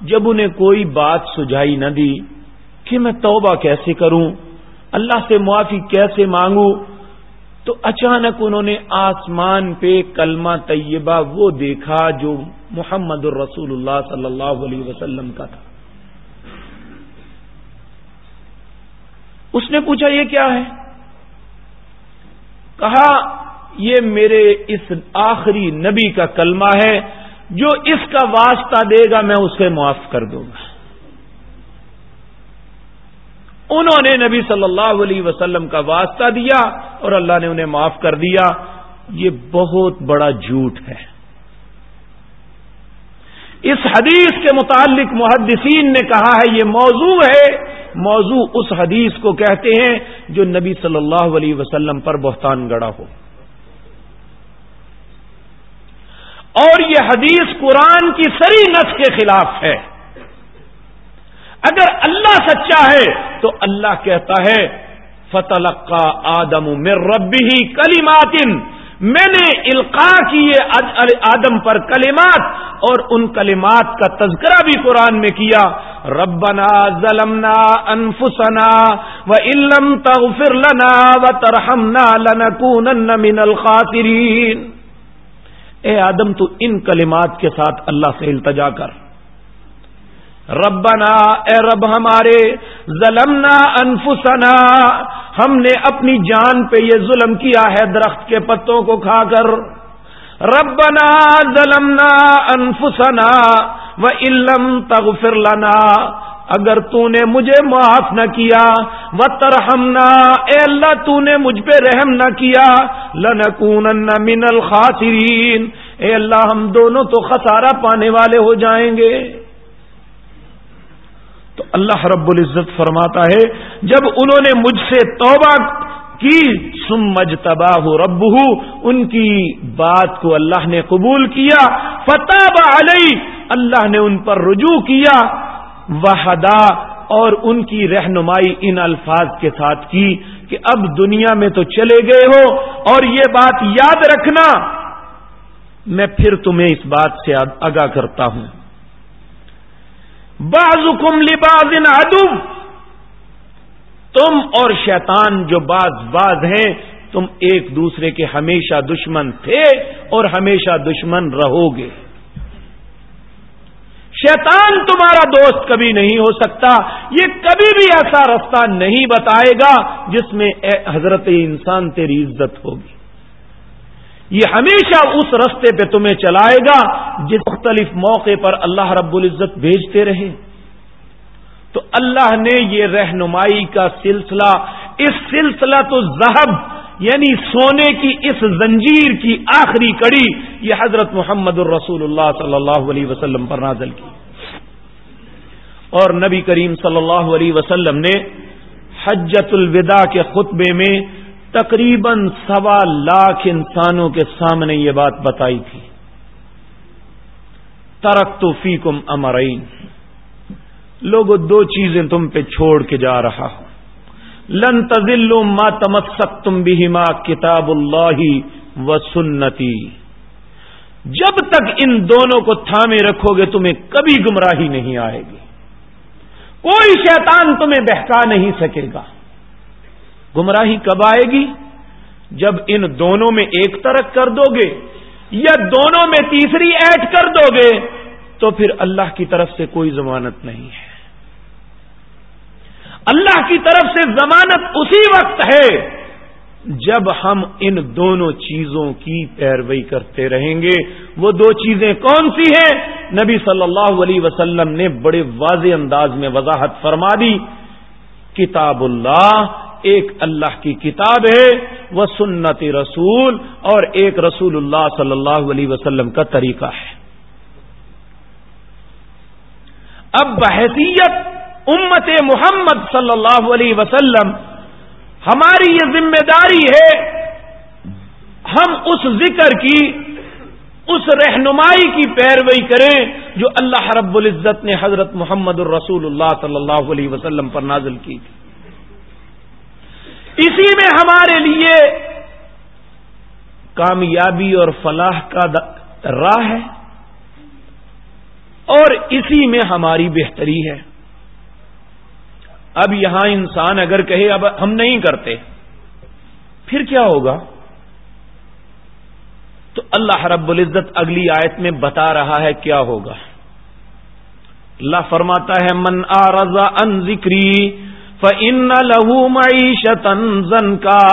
جب انہیں کوئی بات سجائی نہ دی کہ میں توبہ کیسے کروں، اللہ سے معافی کیسے مانگوں، تو اچانک انہوں نے آسمان پہ کلمہ طیبہ وہ دیکھا جو محمد الرسول اللہ صلی اللہ علیہ وسلم کا تھا۔ اس نے پوچھا یہ کیا ہے؟ کہا یہ میرے اس آخری نبی کا کلمہ ہے، جو اس کا واسطہ دے گا میں اسے معاف کر دوں گا۔ انہوں نے نبی صلی اللہ علیہ وسلم کا واسطہ دیا اور اللہ نے انہیں معاف کر دیا۔ یہ بہت بڑا جھوٹ ہے۔ اس حدیث کے متعلق محدثین نے کہا ہے، یہ موضوع ہے۔ موضوع اس حدیث کو کہتے ہیں جو نبی صلی اللہ علیہ وسلم پر بہتان گڑا ہو۔ اور یہ حدیث قرآن کی سری نس کے خلاف ہے۔ اگر اللہ سچا ہے تو اللہ کہتا ہے فتح آدم مر ربی ہی کلیماتن میں نے القا کیے آدم پر کلمات اور ان کلمات کا تذکرہ بھی قرآن میں کیا۔ ربنا ظلمنا انفسنا و علم تغفر لنا و ترحمنا لنکونن من الخاسرین۔ اے آدم تو ان کلمات کے ساتھ اللہ سے التجا کر۔ ربنا، اے رب ہمارے، ظلمنا انفسنا۔ ہم نے اپنی جان پہ یہ ظلم کیا ہے درخت کے پتوں کو کھا کر۔ ربنا، ظلمنا انفسنا و علم تغفر لنا۔ اگر تو نے مجھے معاف نہ کیا و ترہمنا اے اللہ تو نے مجھ پہ رحم نہ کیا لنکونن من الخاسرین اے اللہ ہم دونوں تو خسارہ پانے والے ہو جائیں گے۔ تو اللہ رب العزت فرماتا ہے، جب انہوں نے مجھ سے توبہ کی سم مج تباہ رب ان کی بات کو اللہ نے قبول کیا فتح علیہ اللہ نے ان پر رجوع کیا۔ وحدا اور ان کی رہنمائی ان الفاظ کے ساتھ کی کہ اب دنیا میں تو چلے گئے ہو اور یہ بات یاد رکھنا۔ میں پھر تمہیں اس بات سے آگاہ کرتا ہوں۔ بعضکم لباز ادب تم اور شیطان جو باز باز ہیں، تم ایک دوسرے کے ہمیشہ دشمن تھے اور ہمیشہ دشمن رہو گے۔ شیطان تمہارا دوست کبھی نہیں ہو سکتا۔ یہ کبھی بھی ایسا رستہ نہیں بتائے گا جس میں حضرت انسان تیری عزت ہوگی۔ یہ ہمیشہ اس رستے پہ تمہیں چلائے گا جس مختلف موقع پر اللہ رب العزت بھیجتے رہے تو اللہ نے یہ رہنمائی کا سلسلہ، اس سلسلہ تو زہب یعنی سونے کی اس زنجیر کی آخری کڑی یہ حضرت محمد الرسول اللہ صلی اللہ علیہ وسلم پر نازل کی۔ اور نبی کریم صلی اللہ علیہ وسلم نے حجت الوداع کے خطبے میں تقریباً سوا لاکھ انسانوں کے سامنے یہ بات بتائی تھی۔ ترک تو فی کم امرین۔ لوگ دو چیزیں تم پہ چھوڑ کے جا رہا ہوں۔ لن تزل ما تمسک تم بھی ماں کتاب اللہ و سنتی۔ جب تک ان دونوں کو تھامے رکھو گے تمہیں کبھی گمراہی نہیں آئے گی۔ کوئی شیطان تمہیں بہکا نہیں سکے گا۔ گمراہی کب آئے گی؟ جب ان دونوں میں ایک طرف کر دو گے یا دونوں میں تیسری ایڈ کر دو گے، تو پھر اللہ کی طرف سے کوئی ضمانت نہیں ہے۔ اللہ کی طرف سے ضمانت اسی وقت ہے جب ہم ان دونوں چیزوں کی پیروئی کرتے رہیں گے۔ وہ دو چیزیں کون سی ہیں؟ نبی صلی اللہ علیہ وسلم نے بڑے واضح انداز میں وضاحت فرما دی۔ کتاب اللہ ایک اللہ کی کتاب ہے، وہ سنت رسول اور ایک رسول اللہ صلی اللہ علیہ وسلم کا طریقہ ہے۔ اب بحثیت امت محمد صلی اللہ علیہ وسلم، ہماری یہ ذمہ داری ہے، ہم اس ذکر کی، اس رہنمائی کی پیروئی کریں جو اللہ رب العزت نے حضرت محمد الرسول اللہ صلی اللہ علیہ وسلم پر نازل کی تھی۔ اسی میں ہمارے لیے کامیابی اور فلاح کا راہ ہے اور اسی میں ہماری بہتری ہے۔ اب یہاں انسان اگر کہے اب ہم نہیں کرتے، پھر کیا ہوگا؟ تو اللہ رب العزت اگلی آیت میں بتا رہا ہے کیا ہوگا۔ اللہ فرماتا ہے، من آ رضا ان ذکری فن لہو معیشت زن کا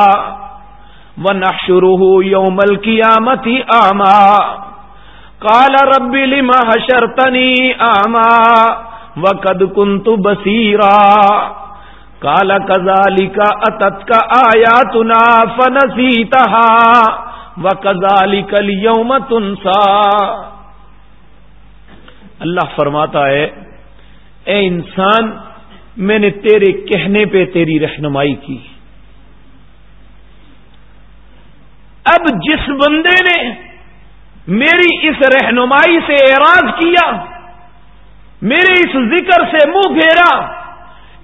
و نشرو یومل قیامتی آما کال ربی لما حشرتنی آما و کد کنت بسیرا کالا کزالی کا اتت کا آیا تنا فنسی تہا و کزالی کل یوم تنسا اللہ فرماتا ہے، اے انسان، میں نے تیرے کہنے پہ تیری رہنمائی کی۔ اب جس بندے نے میری اس رہنمائی سے اعراض کیا میرے اس ذکر سے منہ گھیرا۔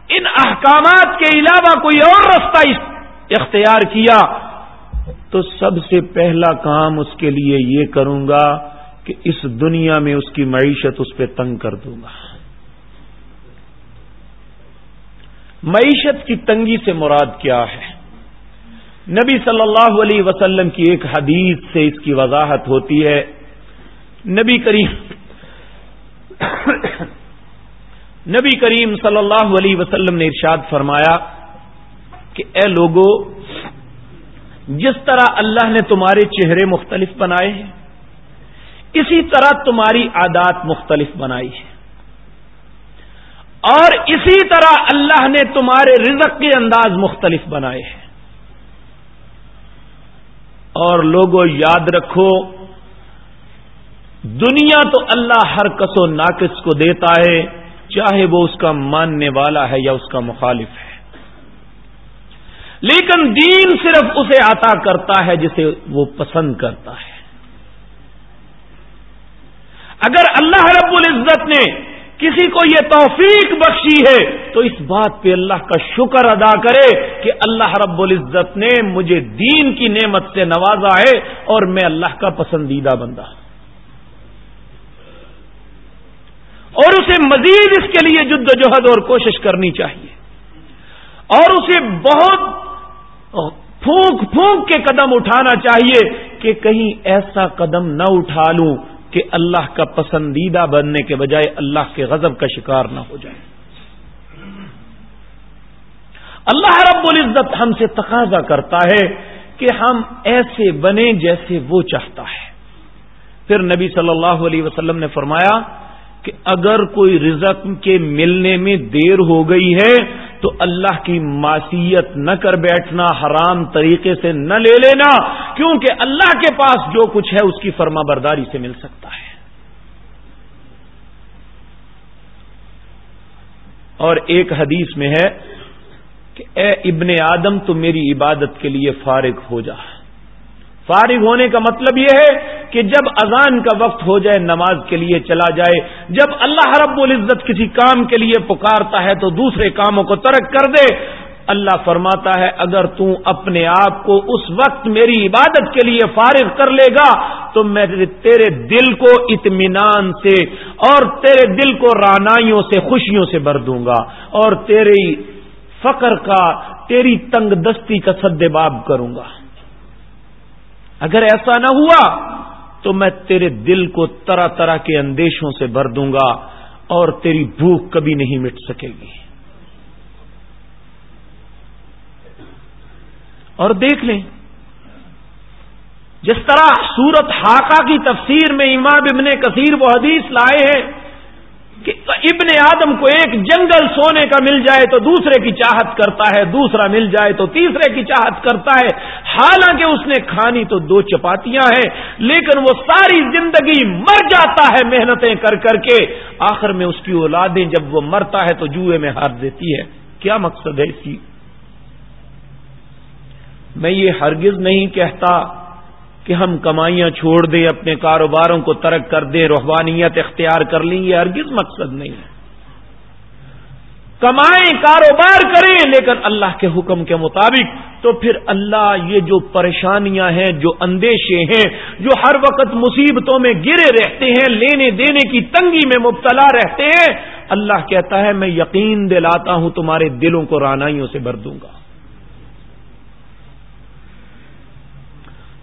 ان احکامات کے علاوہ کوئی اور رستہ اختیار کیا۔ تو سب سے پہلا کام اس کے لیے یہ کروں گا کہ اس دنیا میں اس کی معیشت اس پہ تنگ کر دوں گا معیشت کی تنگی سے مراد کیا ہے؟ نبی صلی اللہ علیہ وسلم کی ایک حدیث سے اس کی وضاحت ہوتی ہے۔ نبی کریم نبی کریم صلی اللہ علیہ وسلم نے ارشاد فرمایا کہ اے لوگوں جس طرح اللہ نے تمہارے چہرے مختلف بنائے ہیں، اسی طرح تمہاری عادات مختلف بنائی ہے اور اسی طرح اللہ نے تمہارے رزق کے انداز مختلف بنائے ہیں۔ اور لوگوں یاد رکھو دنیا تو اللہ ہر کس و ناقص کو دیتا ہے، چاہے وہ اس کا ماننے والا ہے یا اس کا مخالف ہے۔ لیکن دین صرف اسے عطا کرتا ہے جسے وہ پسند کرتا ہے۔ اگر اللہ رب العزت نے کسی کو یہ توفیق بخشی ہے، تو اس بات پہ اللہ کا شکر ادا کرے کہ اللہ رب العزت نے مجھے دین کی نعمت سے نوازا ہے اور میں اللہ کا پسندیدہ بندہ ہوں۔ اور اسے مزید اس کے لیے جد و جہد اور کوشش کرنی چاہیے اور اسے بہت پھونک پھونک کے قدم اٹھانا چاہیے کہ کہیں ایسا قدم نہ اٹھا لوں کہ اللہ کا پسندیدہ بننے کے بجائے اللہ کے غضب کا شکار نہ ہو جائے۔ اللہ رب العزت ہم سے تقاضا کرتا ہے کہ ہم ایسے بنے جیسے وہ چاہتا ہے۔ پھر نبی صلی اللہ علیہ وسلم نے فرمایا کہ اگر کوئی رزق کے ملنے میں دیر ہو گئی ہے تو اللہ کی معصیت نہ کر بیٹھنا، حرام طریقے سے نہ لے لینا، کیونکہ اللہ کے پاس جو کچھ ہے اس کی فرما برداری سے مل سکتا ہے۔ اور ایک حدیث میں ہے کہ اے ابن آدم تو میری عبادت کے لیے فارغ ہو جا۔ فارغ ہونے کا مطلب یہ ہے کہ جب اذان کا وقت ہو جائے نماز کے لیے چلا جائے، جب اللہ رب العزت کسی کام کے لیے پکارتا ہے تو دوسرے کاموں کو ترک کر دے۔ اللہ فرماتا ہے، اگر تم اپنے آپ کو اس وقت میری عبادت کے لیے فارغ کر لے گا، تو میں تیرے دل کو اطمینان سے اور تیرے دل کو رانائیوں سے، خوشیوں سے بھر دوں گا۔ اور تیری فقر کا، تیری تنگ دستی کا سدباب کروں گا۔ اگر ایسا نہ ہوا تو میں تیرے دل کو طرح طرح کے اندیشوں سے بھر دوں گا اور تیری بھوک کبھی نہیں مٹ سکے گی۔ اور دیکھ لیں، جس طرح سورت ہاکا کی تفسیر میں امام ابن کثیر وہ حدیث لائے ہیں کہ ابن آدم کو ایک جنگل سونے کا مل جائے تو دوسرے کی چاہت کرتا ہے، دوسرا مل جائے تو تیسرے کی چاہت کرتا ہے۔ حالانکہ اس نے کھانی تو دو چپاتیاں ہیں، لیکن وہ ساری زندگی مر جاتا ہے محنتیں کر کر کے۔ آخر میں اس کی اولادیں جب وہ مرتا ہے تو جوئے میں ہار دیتی ہے۔ کیا مقصد ہے اسی میں یہ ہرگز نہیں کہتا۔ کہ ہم کمائیاں چھوڑ دیں، اپنے کاروباروں کو ترک کر دیں، روحانیت اختیار کر لیں، یہ ہرگز مقصد نہیں ہے۔ کمائیں، کاروبار کریں، لیکن اللہ کے حکم کے مطابق تو پھر اللہ یہ جو پریشانیاں ہیں، جو اندیشے ہیں، جو ہر وقت مصیبتوں میں گرے رہتے ہیں، لینے دینے کی تنگی میں مبتلا رہتے ہیں، اللہ کہتا ہے، میں یقین دلاتا ہوں، تمہارے دلوں کو رانائیوں سے بھر دوں گا۔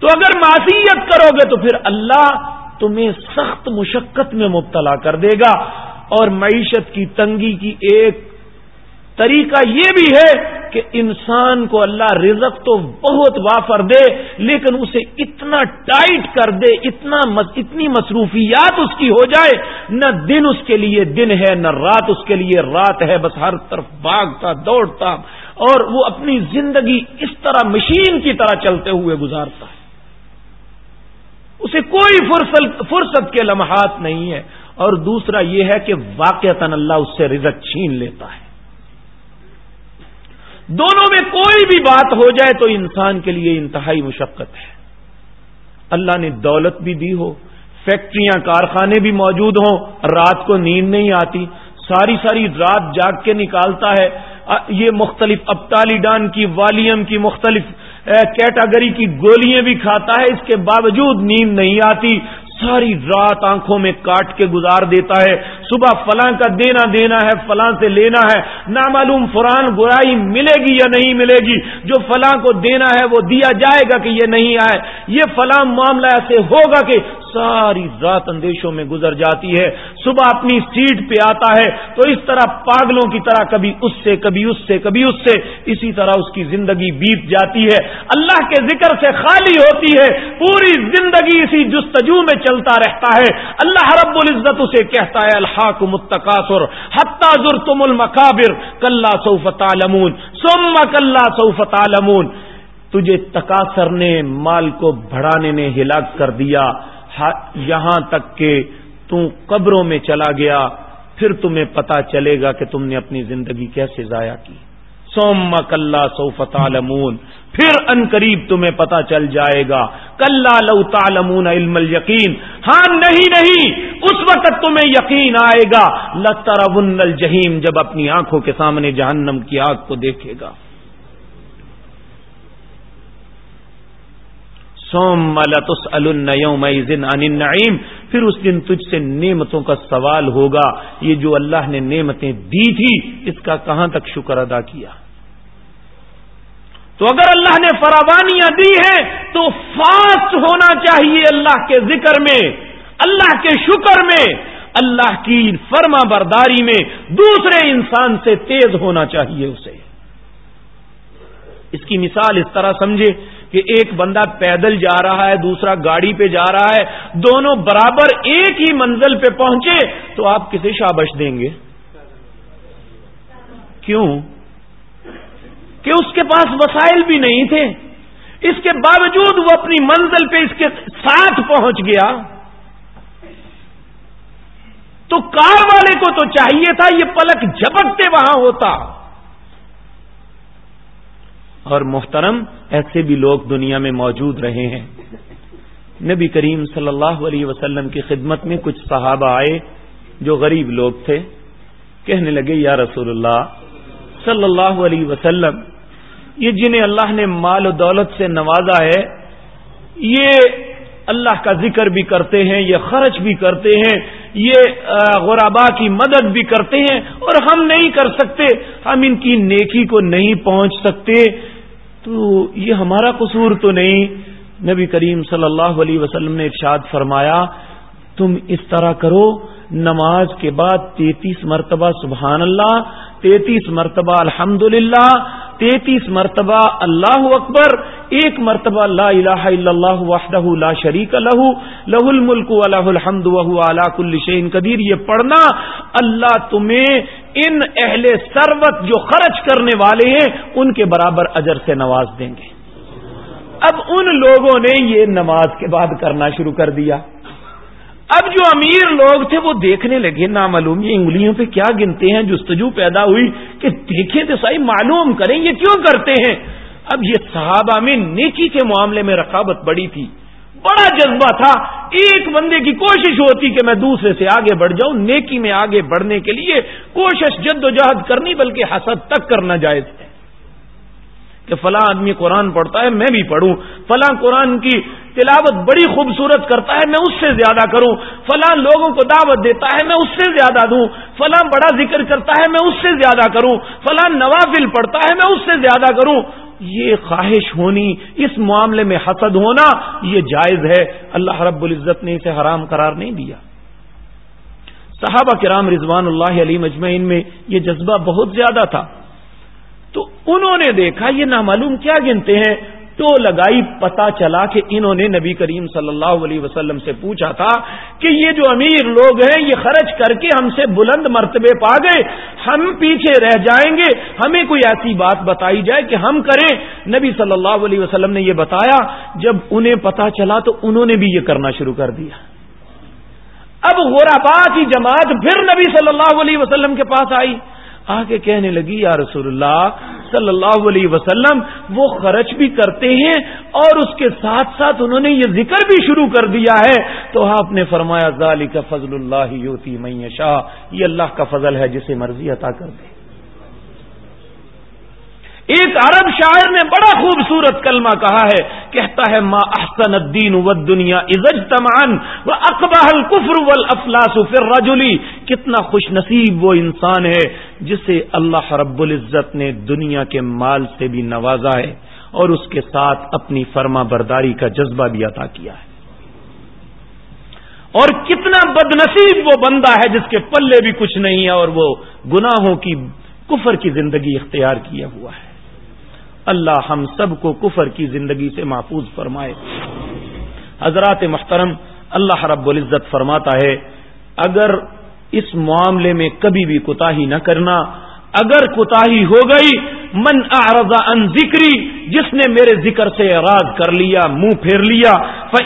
تو اگر معصیت کرو گے تو پھر اللہ تمہیں سخت مشقت میں مبتلا کر دے گا اور معیشت کی تنگی کی ایک طریقہ یہ بھی ہے کہ انسان کو اللہ رزق تو بہت وافر دے، لیکن اسے اتنا ٹائٹ کر دے، اتنا اتنی مصروفیات اس کی ہو جائے، نہ دن اس کے لیے دن ہے، نہ رات اس کے لیے رات ہے، بس ہر طرف بھاگتا، دوڑتا، اور وہ اپنی زندگی اس طرح مشین کی طرح چلتے ہوئے گزارتا ہے۔ اسے کوئی فرصت کے لمحات نہیں ہے اور دوسرا یہ ہے کہ واقع اللہ اس سے رزق چھین لیتا ہے۔ دونوں میں کوئی بھی بات ہو جائے تو انسان کے لیے انتہائی مشقت ہے۔ اللہ نے دولت بھی دی ہو، فیکٹریاں، کارخانے بھی موجود ہوں، رات کو نیند نہیں آتی، ساری ساری رات جاگ کے نکالتا ہے۔ یہ مختلف ابتالی ڈان کی والیم کی مختلف کیٹاگری کی گولیاں بھی کھاتا ہے، اس کے باوجود نیند نہیں آتی۔ ساری رات آنکھوں میں کاٹ کے گزار دیتا ہے۔ صبح فلاں کا دینا دینا ہے، فلاں سے لینا ہے۔ نامعلوم فران برائی ملے گی یا نہیں ملے گی؟ جو فلاں کو دینا ہے، وہ دیا جائے گا کہ یہ نہیں آئے۔ یہ فلاں معاملہ ایسے ہوگا کہ ساری رات اندیشوں میں گزر جاتی ہے۔ صبح اپنی سیٹ پہ آتا ہے تو اس طرح پاگلوں کی طرح کبھی اس سے، کبھی اس سے، کبھی اس سے، اسی طرح اس کی زندگی بیت جاتی ہے۔ اللہ کے ذکر سے خالی ہوتی ہے، پوری زندگی اسی جستجو میں چلتا رہتا ہے۔ اللہ رب العزت اسے کہتا ہے، الحاق متقاصر حتہ ضر تم المقابر کلّا سوفت عالمون سم کلّا سوفت عالمون تجھے تقاصر نے، مال کو بڑھانے نے ہلاک کر دیا۔ یہاں تک کہ تم قبروں میں چلا گیا، پھر تمہیں پتا چلے گا کہ تم نے اپنی زندگی کیسے ضائع کی۔ سوم کلّا سوفت عالمون پھر ان قریب تمہیں پتا چل جائے گا۔ کلّا لو تالمون علم یقین ہاں نہیں نہیں، اس وقت تمہیں یقین آئے گا۔ لترون الجحیم، جب اپنی آنکھوں کے سامنے جہنم کی آگ کو دیکھے گا۔ سوم النعیم پھر اس دن تجھ سے نعمتوں کا سوال ہوگا۔ یہ جو اللہ نے نعمتیں دی تھی، اس کا کہاں تک شکر ادا کیا؟ تو اگر اللہ نے فراوانیاں دی ہیں، تو فاسٹ ہونا چاہیے اللہ کے ذکر میں، اللہ کے شکر میں، اللہ کی فرما برداری میں، دوسرے انسان سے تیز ہونا چاہیے اسے۔ اس کی مثال اس طرح سمجھے۔ کہ ایک بندہ پیدل جا رہا ہے، دوسرا گاڑی پہ جا رہا ہے، دونوں برابر ایک ہی منزل پہ پہنچے، تو آپ کسے شابش دیں گے؟ کیوں؟ کہ اس کے پاس وسائل بھی نہیں تھے۔ اس کے باوجود وہ اپنی منزل پہ اس کے ساتھ پہنچ گیا۔ تو کار والے کو تو چاہیے تھا، یہ پلک جھپکتے وہاں ہوتا۔ اور محترم، ایسے بھی لوگ دنیا میں موجود رہے ہیں۔ نبی کریم صلی اللہ علیہ وسلم کی خدمت میں کچھ صحابہ آئے جو غریب لوگ تھے۔ کہنے لگے، یا رسول اللہ، صلی اللہ علیہ وسلم، یہ جنہیں اللہ نے مال و دولت سے نوازا ہے، یہ اللہ کا ذکر بھی کرتے ہیں، یہ خرچ بھی کرتے ہیں، یہ غرابا کی مدد بھی کرتے ہیں اور ہم نہیں کر سکتے۔ ہم ان کی نیکی کو نہیں پہنچ سکتے۔ تو یہ ہمارا قصور تو نہیں۔ نبی کریم صلی اللہ علیہ وسلم نے ارشاد فرمایا، تم اس طرح کرو، نماز کے بعد تینتیس مرتبہ سبحان اللہ، تینتیس مرتبہ الحمد تینتیس مرتبہ اللہ اکبر، ایک مرتبہ لا الہ الا اللہ وحدہ لا شریک لہ لہ الملک ولہ الحمد وهو علی کل شیء قدیر۔ یہ پڑھنا اللہ تمہیں ان اہل ثروت جو خرچ کرنے والے ہیں، ان کے برابر اجر سے نواز دیں گے۔ اب ان لوگوں نے یہ نماز کے بعد کرنا شروع کر دیا۔ اب جو امیر لوگ تھے، وہ دیکھنے لگے، نامعلوم، یہ انگلیوں پہ کیا گنتے ہیں، جستجو پیدا ہوئی کہ دیکھیں تو صحیح، معلوم کریں، یہ کیوں کرتے ہیں؟ اب یہ صحابہ میں نیکی کے معاملے میں رقابت بڑی تھی۔ بڑا جذبہ تھا۔ ایک بندے کی کوشش ہوتی کہ میں دوسرے سے آگے بڑھ جاؤں، نیکی میں آگے بڑھنے کے لیے کوشش جد و جہد کرنی، بلکہ حسد تک کرنا جائز ہے کہ فلاں آدمی قرآن پڑھتا ہے، میں بھی پڑھوں۔ فلاں قرآن کی تلاوت بڑی خوبصورت کرتا ہے، میں اس سے زیادہ کروں۔ فلاں لوگوں کو دعوت دیتا ہے، میں اس سے زیادہ دوں۔ فلاں بڑا ذکر کرتا ہے، میں اس سے زیادہ کروں۔ فلاں نوافل پڑھتا ہے، میں اس سے زیادہ کروں۔ یہ خواہش ہونی، اس معاملے میں حسد ہونا یہ جائز ہے۔ اللہ رب العزت نے اسے حرام قرار نہیں دیا۔ صحابہ کرام رضوان اللہ علی مجمعین میں یہ جذبہ بہت زیادہ تھا۔ تو انہوں نے دیکھا، یہ نامعلوم کیا گنتے ہیں؟ تو لگائی پتا چلا کہ انہوں نے نبی کریم صلی اللہ علیہ وسلم سے پوچھا تھا کہ یہ جو امیر لوگ ہیں، یہ خرچ کر کے ہم سے بلند مرتبے پا گئے۔ ہم پیچھے رہ جائیں گے۔ ہمیں کوئی ایسی بات بتائی جائے کہ ہم کریں۔ نبی صلی اللہ علیہ وسلم نے یہ بتایا۔ جب انہیں پتا چلا تو انہوں نے بھی یہ کرنا شروع کر دیا۔ اب غورابا کی جماعت پھر نبی صلی اللہ علیہ وسلم کے پاس آئی۔ آ کے کہنے لگی، یا رسول اللہ صلی اللہ علیہ وسلم، وہ خرچ بھی کرتے ہیں اور اس کے ساتھ ساتھ انہوں نے یہ ذکر بھی شروع کر دیا ہے۔ تو آپ نے فرمایا ظالی کا فضل اللہ یوتی میشا یہ اللہ کا فضل ہے جسے مرضی عطا کر دے۔ ایک عرب شاعر نے بڑا خوبصورت کلمہ کہا ہے، کہتا ہے، ما احسن الدین و دنیا ازج تمان و اقباہ القفر افلاس فر رجولی کتنا خوش نصیب وہ انسان ہے جسے اللہ رب العزت نے دنیا کے مال سے بھی نوازا ہے اور اس کے ساتھ اپنی فرما برداری کا جذبہ بھی عطا کیا ہے۔ اور کتنا بد نصیب وہ بندہ ہے جس کے پلے بھی کچھ نہیں ہے اور وہ گناہوں کی، کفر کی زندگی اختیار کیا ہوا ہے۔ اللہ ہم سب کو کفر کی زندگی سے محفوظ فرمائے۔ حضرات محترم، اللہ رب العزت فرماتا ہے، اگر اس معاملے میں کبھی بھی کوتا نہ کرنا، اگر کوتا ہو گئی، من اعرض ان ذکری، جس نے میرے ذکر سے اعراض کر لیا، منہ پھیر لیا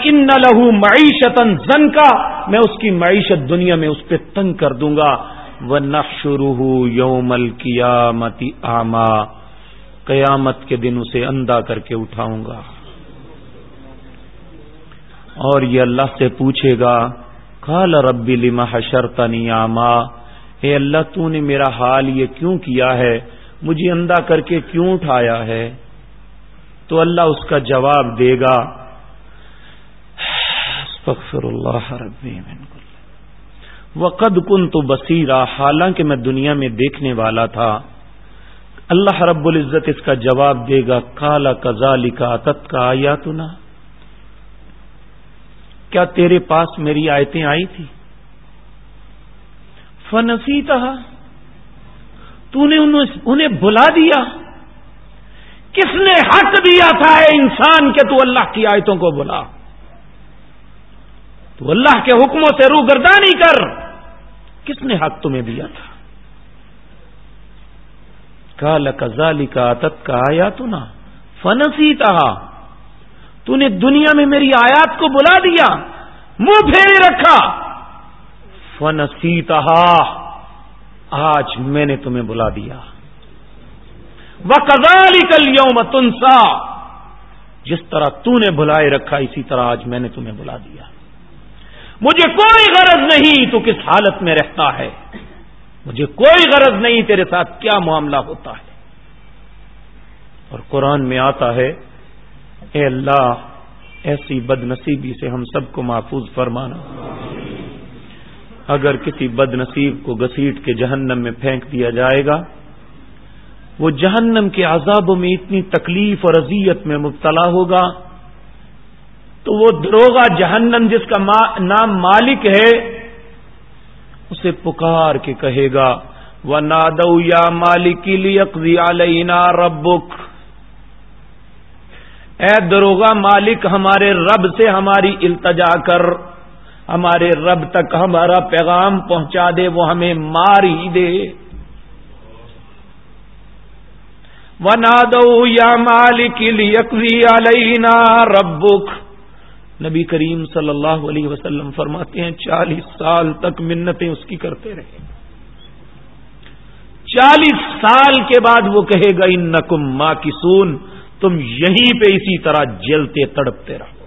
ان لہو معیشت زن کا میں اس کی معیشت دنیا میں اس پہ تنگ کر دوں گا۔ وہ نقشرو یوم القیامتی آما قیامت کے دن اسے اندھا کر کے اٹھاؤں گا۔ اور یہ اللہ سے پوچھے گا کال ربی لما حشرتنی آما اے اللہ، تو نے میرا حال یہ کیوں کیا ہے؟ مجھے اندھا کر کے کیوں اٹھایا ہے؟ تو اللہ اس کا جواب دے گا۔ اللہ ربی وقد کن تو بصیرہ حالانکہ میں دنیا میں دیکھنے والا تھا۔ اللہ رب العزت اس کا جواب دے گا کالا کزا لکھا تت کا آیا تو نہ کیا تیرے پاس میری آیتیں آئی تھی؟ فنسی تو نے انہیں بلا دیا۔ کس نے حق دیا تھا انسان کے تو اللہ کی آیتوں کو بلا؟ تو اللہ کے حکموں سے روگردانی کر۔ کس نے حق تمہیں دیا تھا؟ کال کزالی کا تت کا آیا تو نا فنسی تو نے دنیا میں میری آیات کو بلا دیا، منہ پھیر رکھا۔ فنسی آج میں نے تمہیں بلا دیا۔ وہ کزالی کل یوم تنسا۔ جس طرح تو نے بلائے رکھا، اسی طرح آج میں نے تمہیں بلا دیا۔ مجھے کوئی غرض نہیں تو کس حالت میں رہتا ہے؟ مجھے کوئی غرض نہیں، تیرے ساتھ کیا معاملہ ہوتا ہے؟ اور قرآن میں آتا ہے، اے اللہ، ایسی بد نصیبی سے ہم سب کو محفوظ فرمانا۔ اگر کسی بد نصیب کو گسیٹ کے جہنم میں پھینک دیا جائے گا، وہ جہنم کے عذابوں میں اتنی تکلیف اور اذیت میں مبتلا ہوگا، تو وہ دروگا جہنم جس کا نام مالک ہے اسے پکار کے کہے گا وہ نادو یا مالکی لیکزی علینا ربک اے دروگا مالک، ہمارے رب سے ہماری التجا کر۔ ہمارے رب تک ہمارا پیغام پہنچا دے، وہ ہمیں مار ہی دے۔ ونادو یا مالک لیکزی علینا ربک نبی کریم صلی اللہ علیہ وسلم فرماتے ہیں، چالیس سال تک منتیں اس کی کرتے رہے۔ چالیس سال کے بعد وہ کہے گا ان نکم ماں کی سون تم یہیں پہ اسی طرح جلتے تڑپتے رہو۔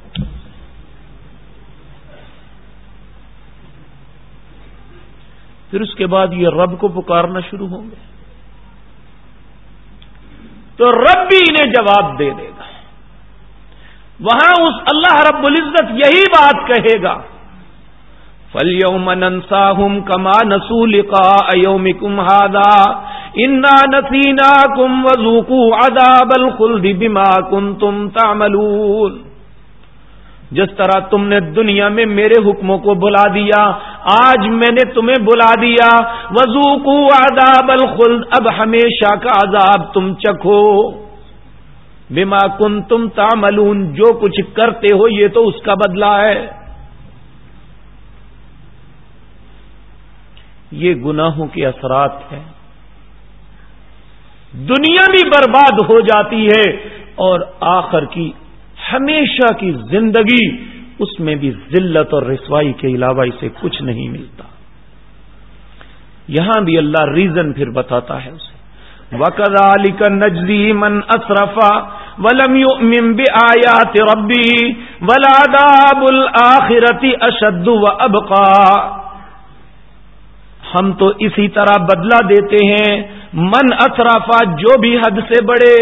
پھر اس کے بعد یہ رب کو پکارنا شروع ہوں گے۔ تو رب بھی انہیں جواب دے دے۔ وہاں اس اللہ رب العزت یہی بات کہے گا۔ فلیوم ننسا کما نسول کا ایوم کم ہادا انا نسینا کم وزوکو اداب الخلد بما کن تم تاملون جس طرح تم نے دنیا میں میرے حکموں کو بلا دیا، آج میں نے تمہیں بلا دیا۔ وزوکو اداب الخلد، اب ہمیشہ کا عذاب تم چکھو۔ بما کن تم تاملون جو کچھ کرتے ہو یہ تو اس کا بدلہ ہے۔ یہ گناہوں کے اثرات ہیں۔ دنیا بھی برباد ہو جاتی ہے اور آخر کی ہمیشہ کی زندگی اس میں بھی ذلت اور رسوائی کے علاوہ اسے کچھ نہیں ملتا۔ یہاں بھی اللہ ریزن پھر بتاتا ہے اسے۔ وقد علی کا نجدی من اصرفا ولم يؤمن بآيات ربه ولعذاب الآخرة اشد وابقى ہم تو اسی طرح بدلہ دیتے ہیں، من اطرافا جو بھی حد سے بڑے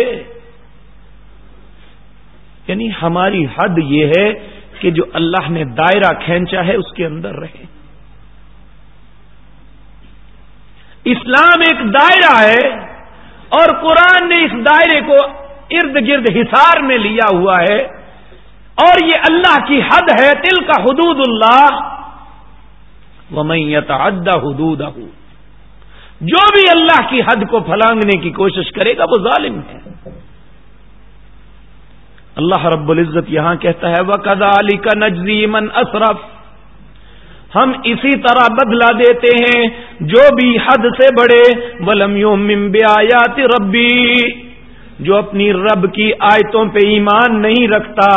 یعنی ہماری حد یہ ہے کہ جو اللہ نے دائرہ کھینچا ہے، اس کے اندر رہے۔ اسلام ایک دائرہ ہے اور قرآن نے اس دائرے کو ارد گرد حصار میں لیا ہوا ہے اور یہ اللہ کی حد ہے تل کا حدود اللہ وہ میں حدود جو بھی اللہ کی حد کو پھلانگنے کی کوشش کرے گا، وہ ظالم ہے۔ اللہ رب العزت یہاں کہتا ہے وہ کدا علی کا نجزیمن اشرف ہم اسی طرح بدلا دیتے ہیں، جو بھی حد سے بڑے ولمیوں ممبیات ربی جو اپنی رب کی آیتوں پہ ایمان نہیں رکھتا،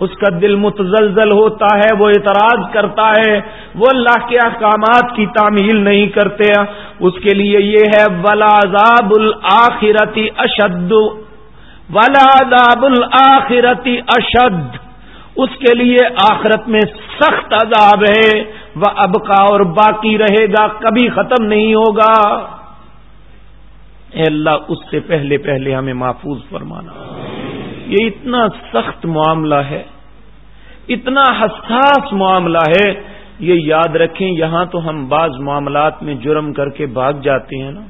اس کا دل متزلزل ہوتا ہے، وہ اعتراض کرتا ہے، وہ اللہ کے احکامات کی تعمیل نہیں کرتے۔ اس کے لیے یہ ہے ولازاب الآخرتی اشد ولازاب الآخرتی اشد اس کے لیے آخرت میں سخت عذاب ہے۔ وہ اب کا اور باقی رہے گا، کبھی ختم نہیں ہوگا۔ اے اللہ، اس سے پہلے پہلے ہمیں محفوظ فرمانا۔ یہ اتنا سخت معاملہ ہے، اتنا حساس معاملہ ہے، یہ یاد رکھیں، یہاں تو ہم بعض معاملات میں جرم کر کے بھاگ جاتے ہیں نا۔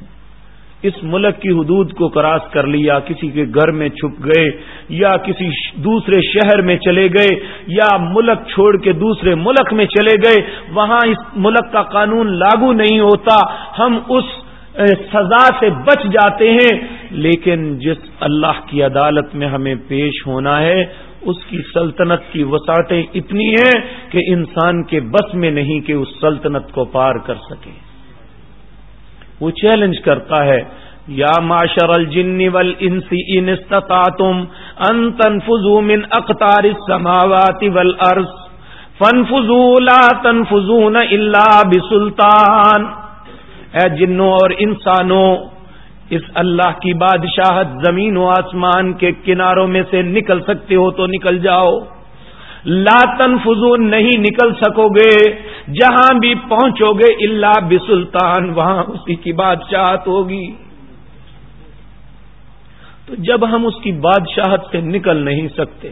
اس ملک کی حدود کو کراس کر لیا کسی کے گھر میں چھپ گئے، یا کسی دوسرے شہر میں چلے گئے، یا ملک چھوڑ کے دوسرے ملک میں چلے گئے، وہاں اس ملک کا قانون لاگو نہیں ہوتا۔ ہم اس سزا سے بچ جاتے ہیں، لیکن جس اللہ کی عدالت میں ہمیں پیش ہونا ہے، اس کی سلطنت کی وسعتیں اتنی ہیں کہ انسان کے بس میں نہیں کہ اس سلطنت کو پار کر سکے۔ وہ چیلنج کرتا ہے، یا معاشر الجن والانس ان استطعتم ان تنفذوا من اقطار السماوات والارض، فانفذوا، لا تنفذون الا بسلطان۔ اے جنوں اور انسانوں، اس اللہ کی بادشاہت زمین و آسمان کے کناروں میں سے نکل سکتے ہو تو نکل جاؤ۔ لاتن فضون نہیں نکل سکو گے۔ جہاں بھی پہنچو گے اللہ بسلطان، وہاں اسی کی بادشاہت ہوگی۔ تو جب ہم اس کی بادشاہت سے نکل نہیں سکتے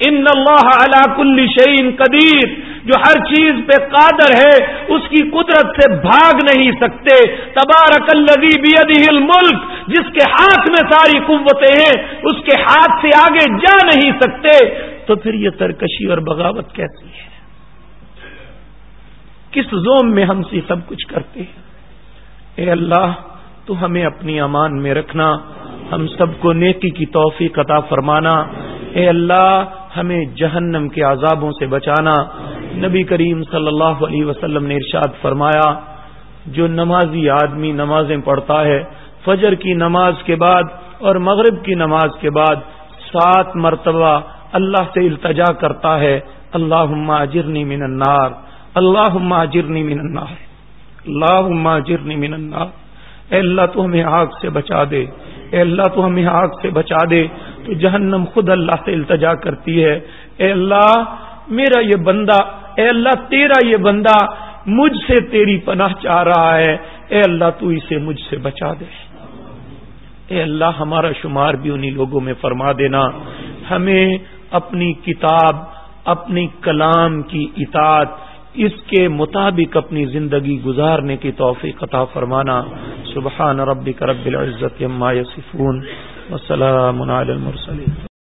ان اللہ علا کل شعین قدیر، جو ہر چیز پہ قادر ہے، اس کی قدرت سے بھاگ نہیں سکتے۔ تبارک الذی الملک، جس کے ہاتھ میں ساری قوتیں ہیں، اس کے ہاتھ سے آگے جا نہیں سکتے۔ تو پھر یہ سرکشی اور بغاوت کیسی ہے؟ کس زوم میں ہم سے سب کچھ کرتے ہیں؟ اے اللہ، تو ہمیں اپنی امان میں رکھنا، ہم سب کو نیکی کی توفیق عطا فرمانا۔ اے اللہ ہمیں جہنم کے عذابوں سے بچانا نبی کریم صلی اللہ علیہ وسلم نے ارشاد فرمایا، جو نمازی آدمی نمازیں پڑھتا ہے، فجر کی نماز کے بعد اور مغرب کی نماز کے بعد سات مرتبہ اللہ سے التجا کرتا ہے اللہ اجرنی من النار اللہ اجرنی من النار اللہ اجرنی من النار۔ اے اللہ تو ہمیں آگ سے بچا دے۔ اے اللہ تو ہمیں آگ سے بچا دے، تو جہنم خود اللہ سے التجا کرتی ہے۔ اے اللہ، میرا یہ بندہ، اے اللہ، تیرا یہ بندہ مجھ سے تیری پناہ چاہ رہا ہے۔ اے اللہ، تو اسے مجھ سے بچا دے۔ اے اللہ، ہمارا شمار بھی انہی لوگوں میں فرما دینا۔ ہمیں اپنی کتاب، اپنی کلام کی اطاعت اس کے مطابق اپنی زندگی گزارنے کی توفیق عطا فرمانا۔ سبحان ربک رب العزت عما یصفون۔ والسلام علی المرسلین۔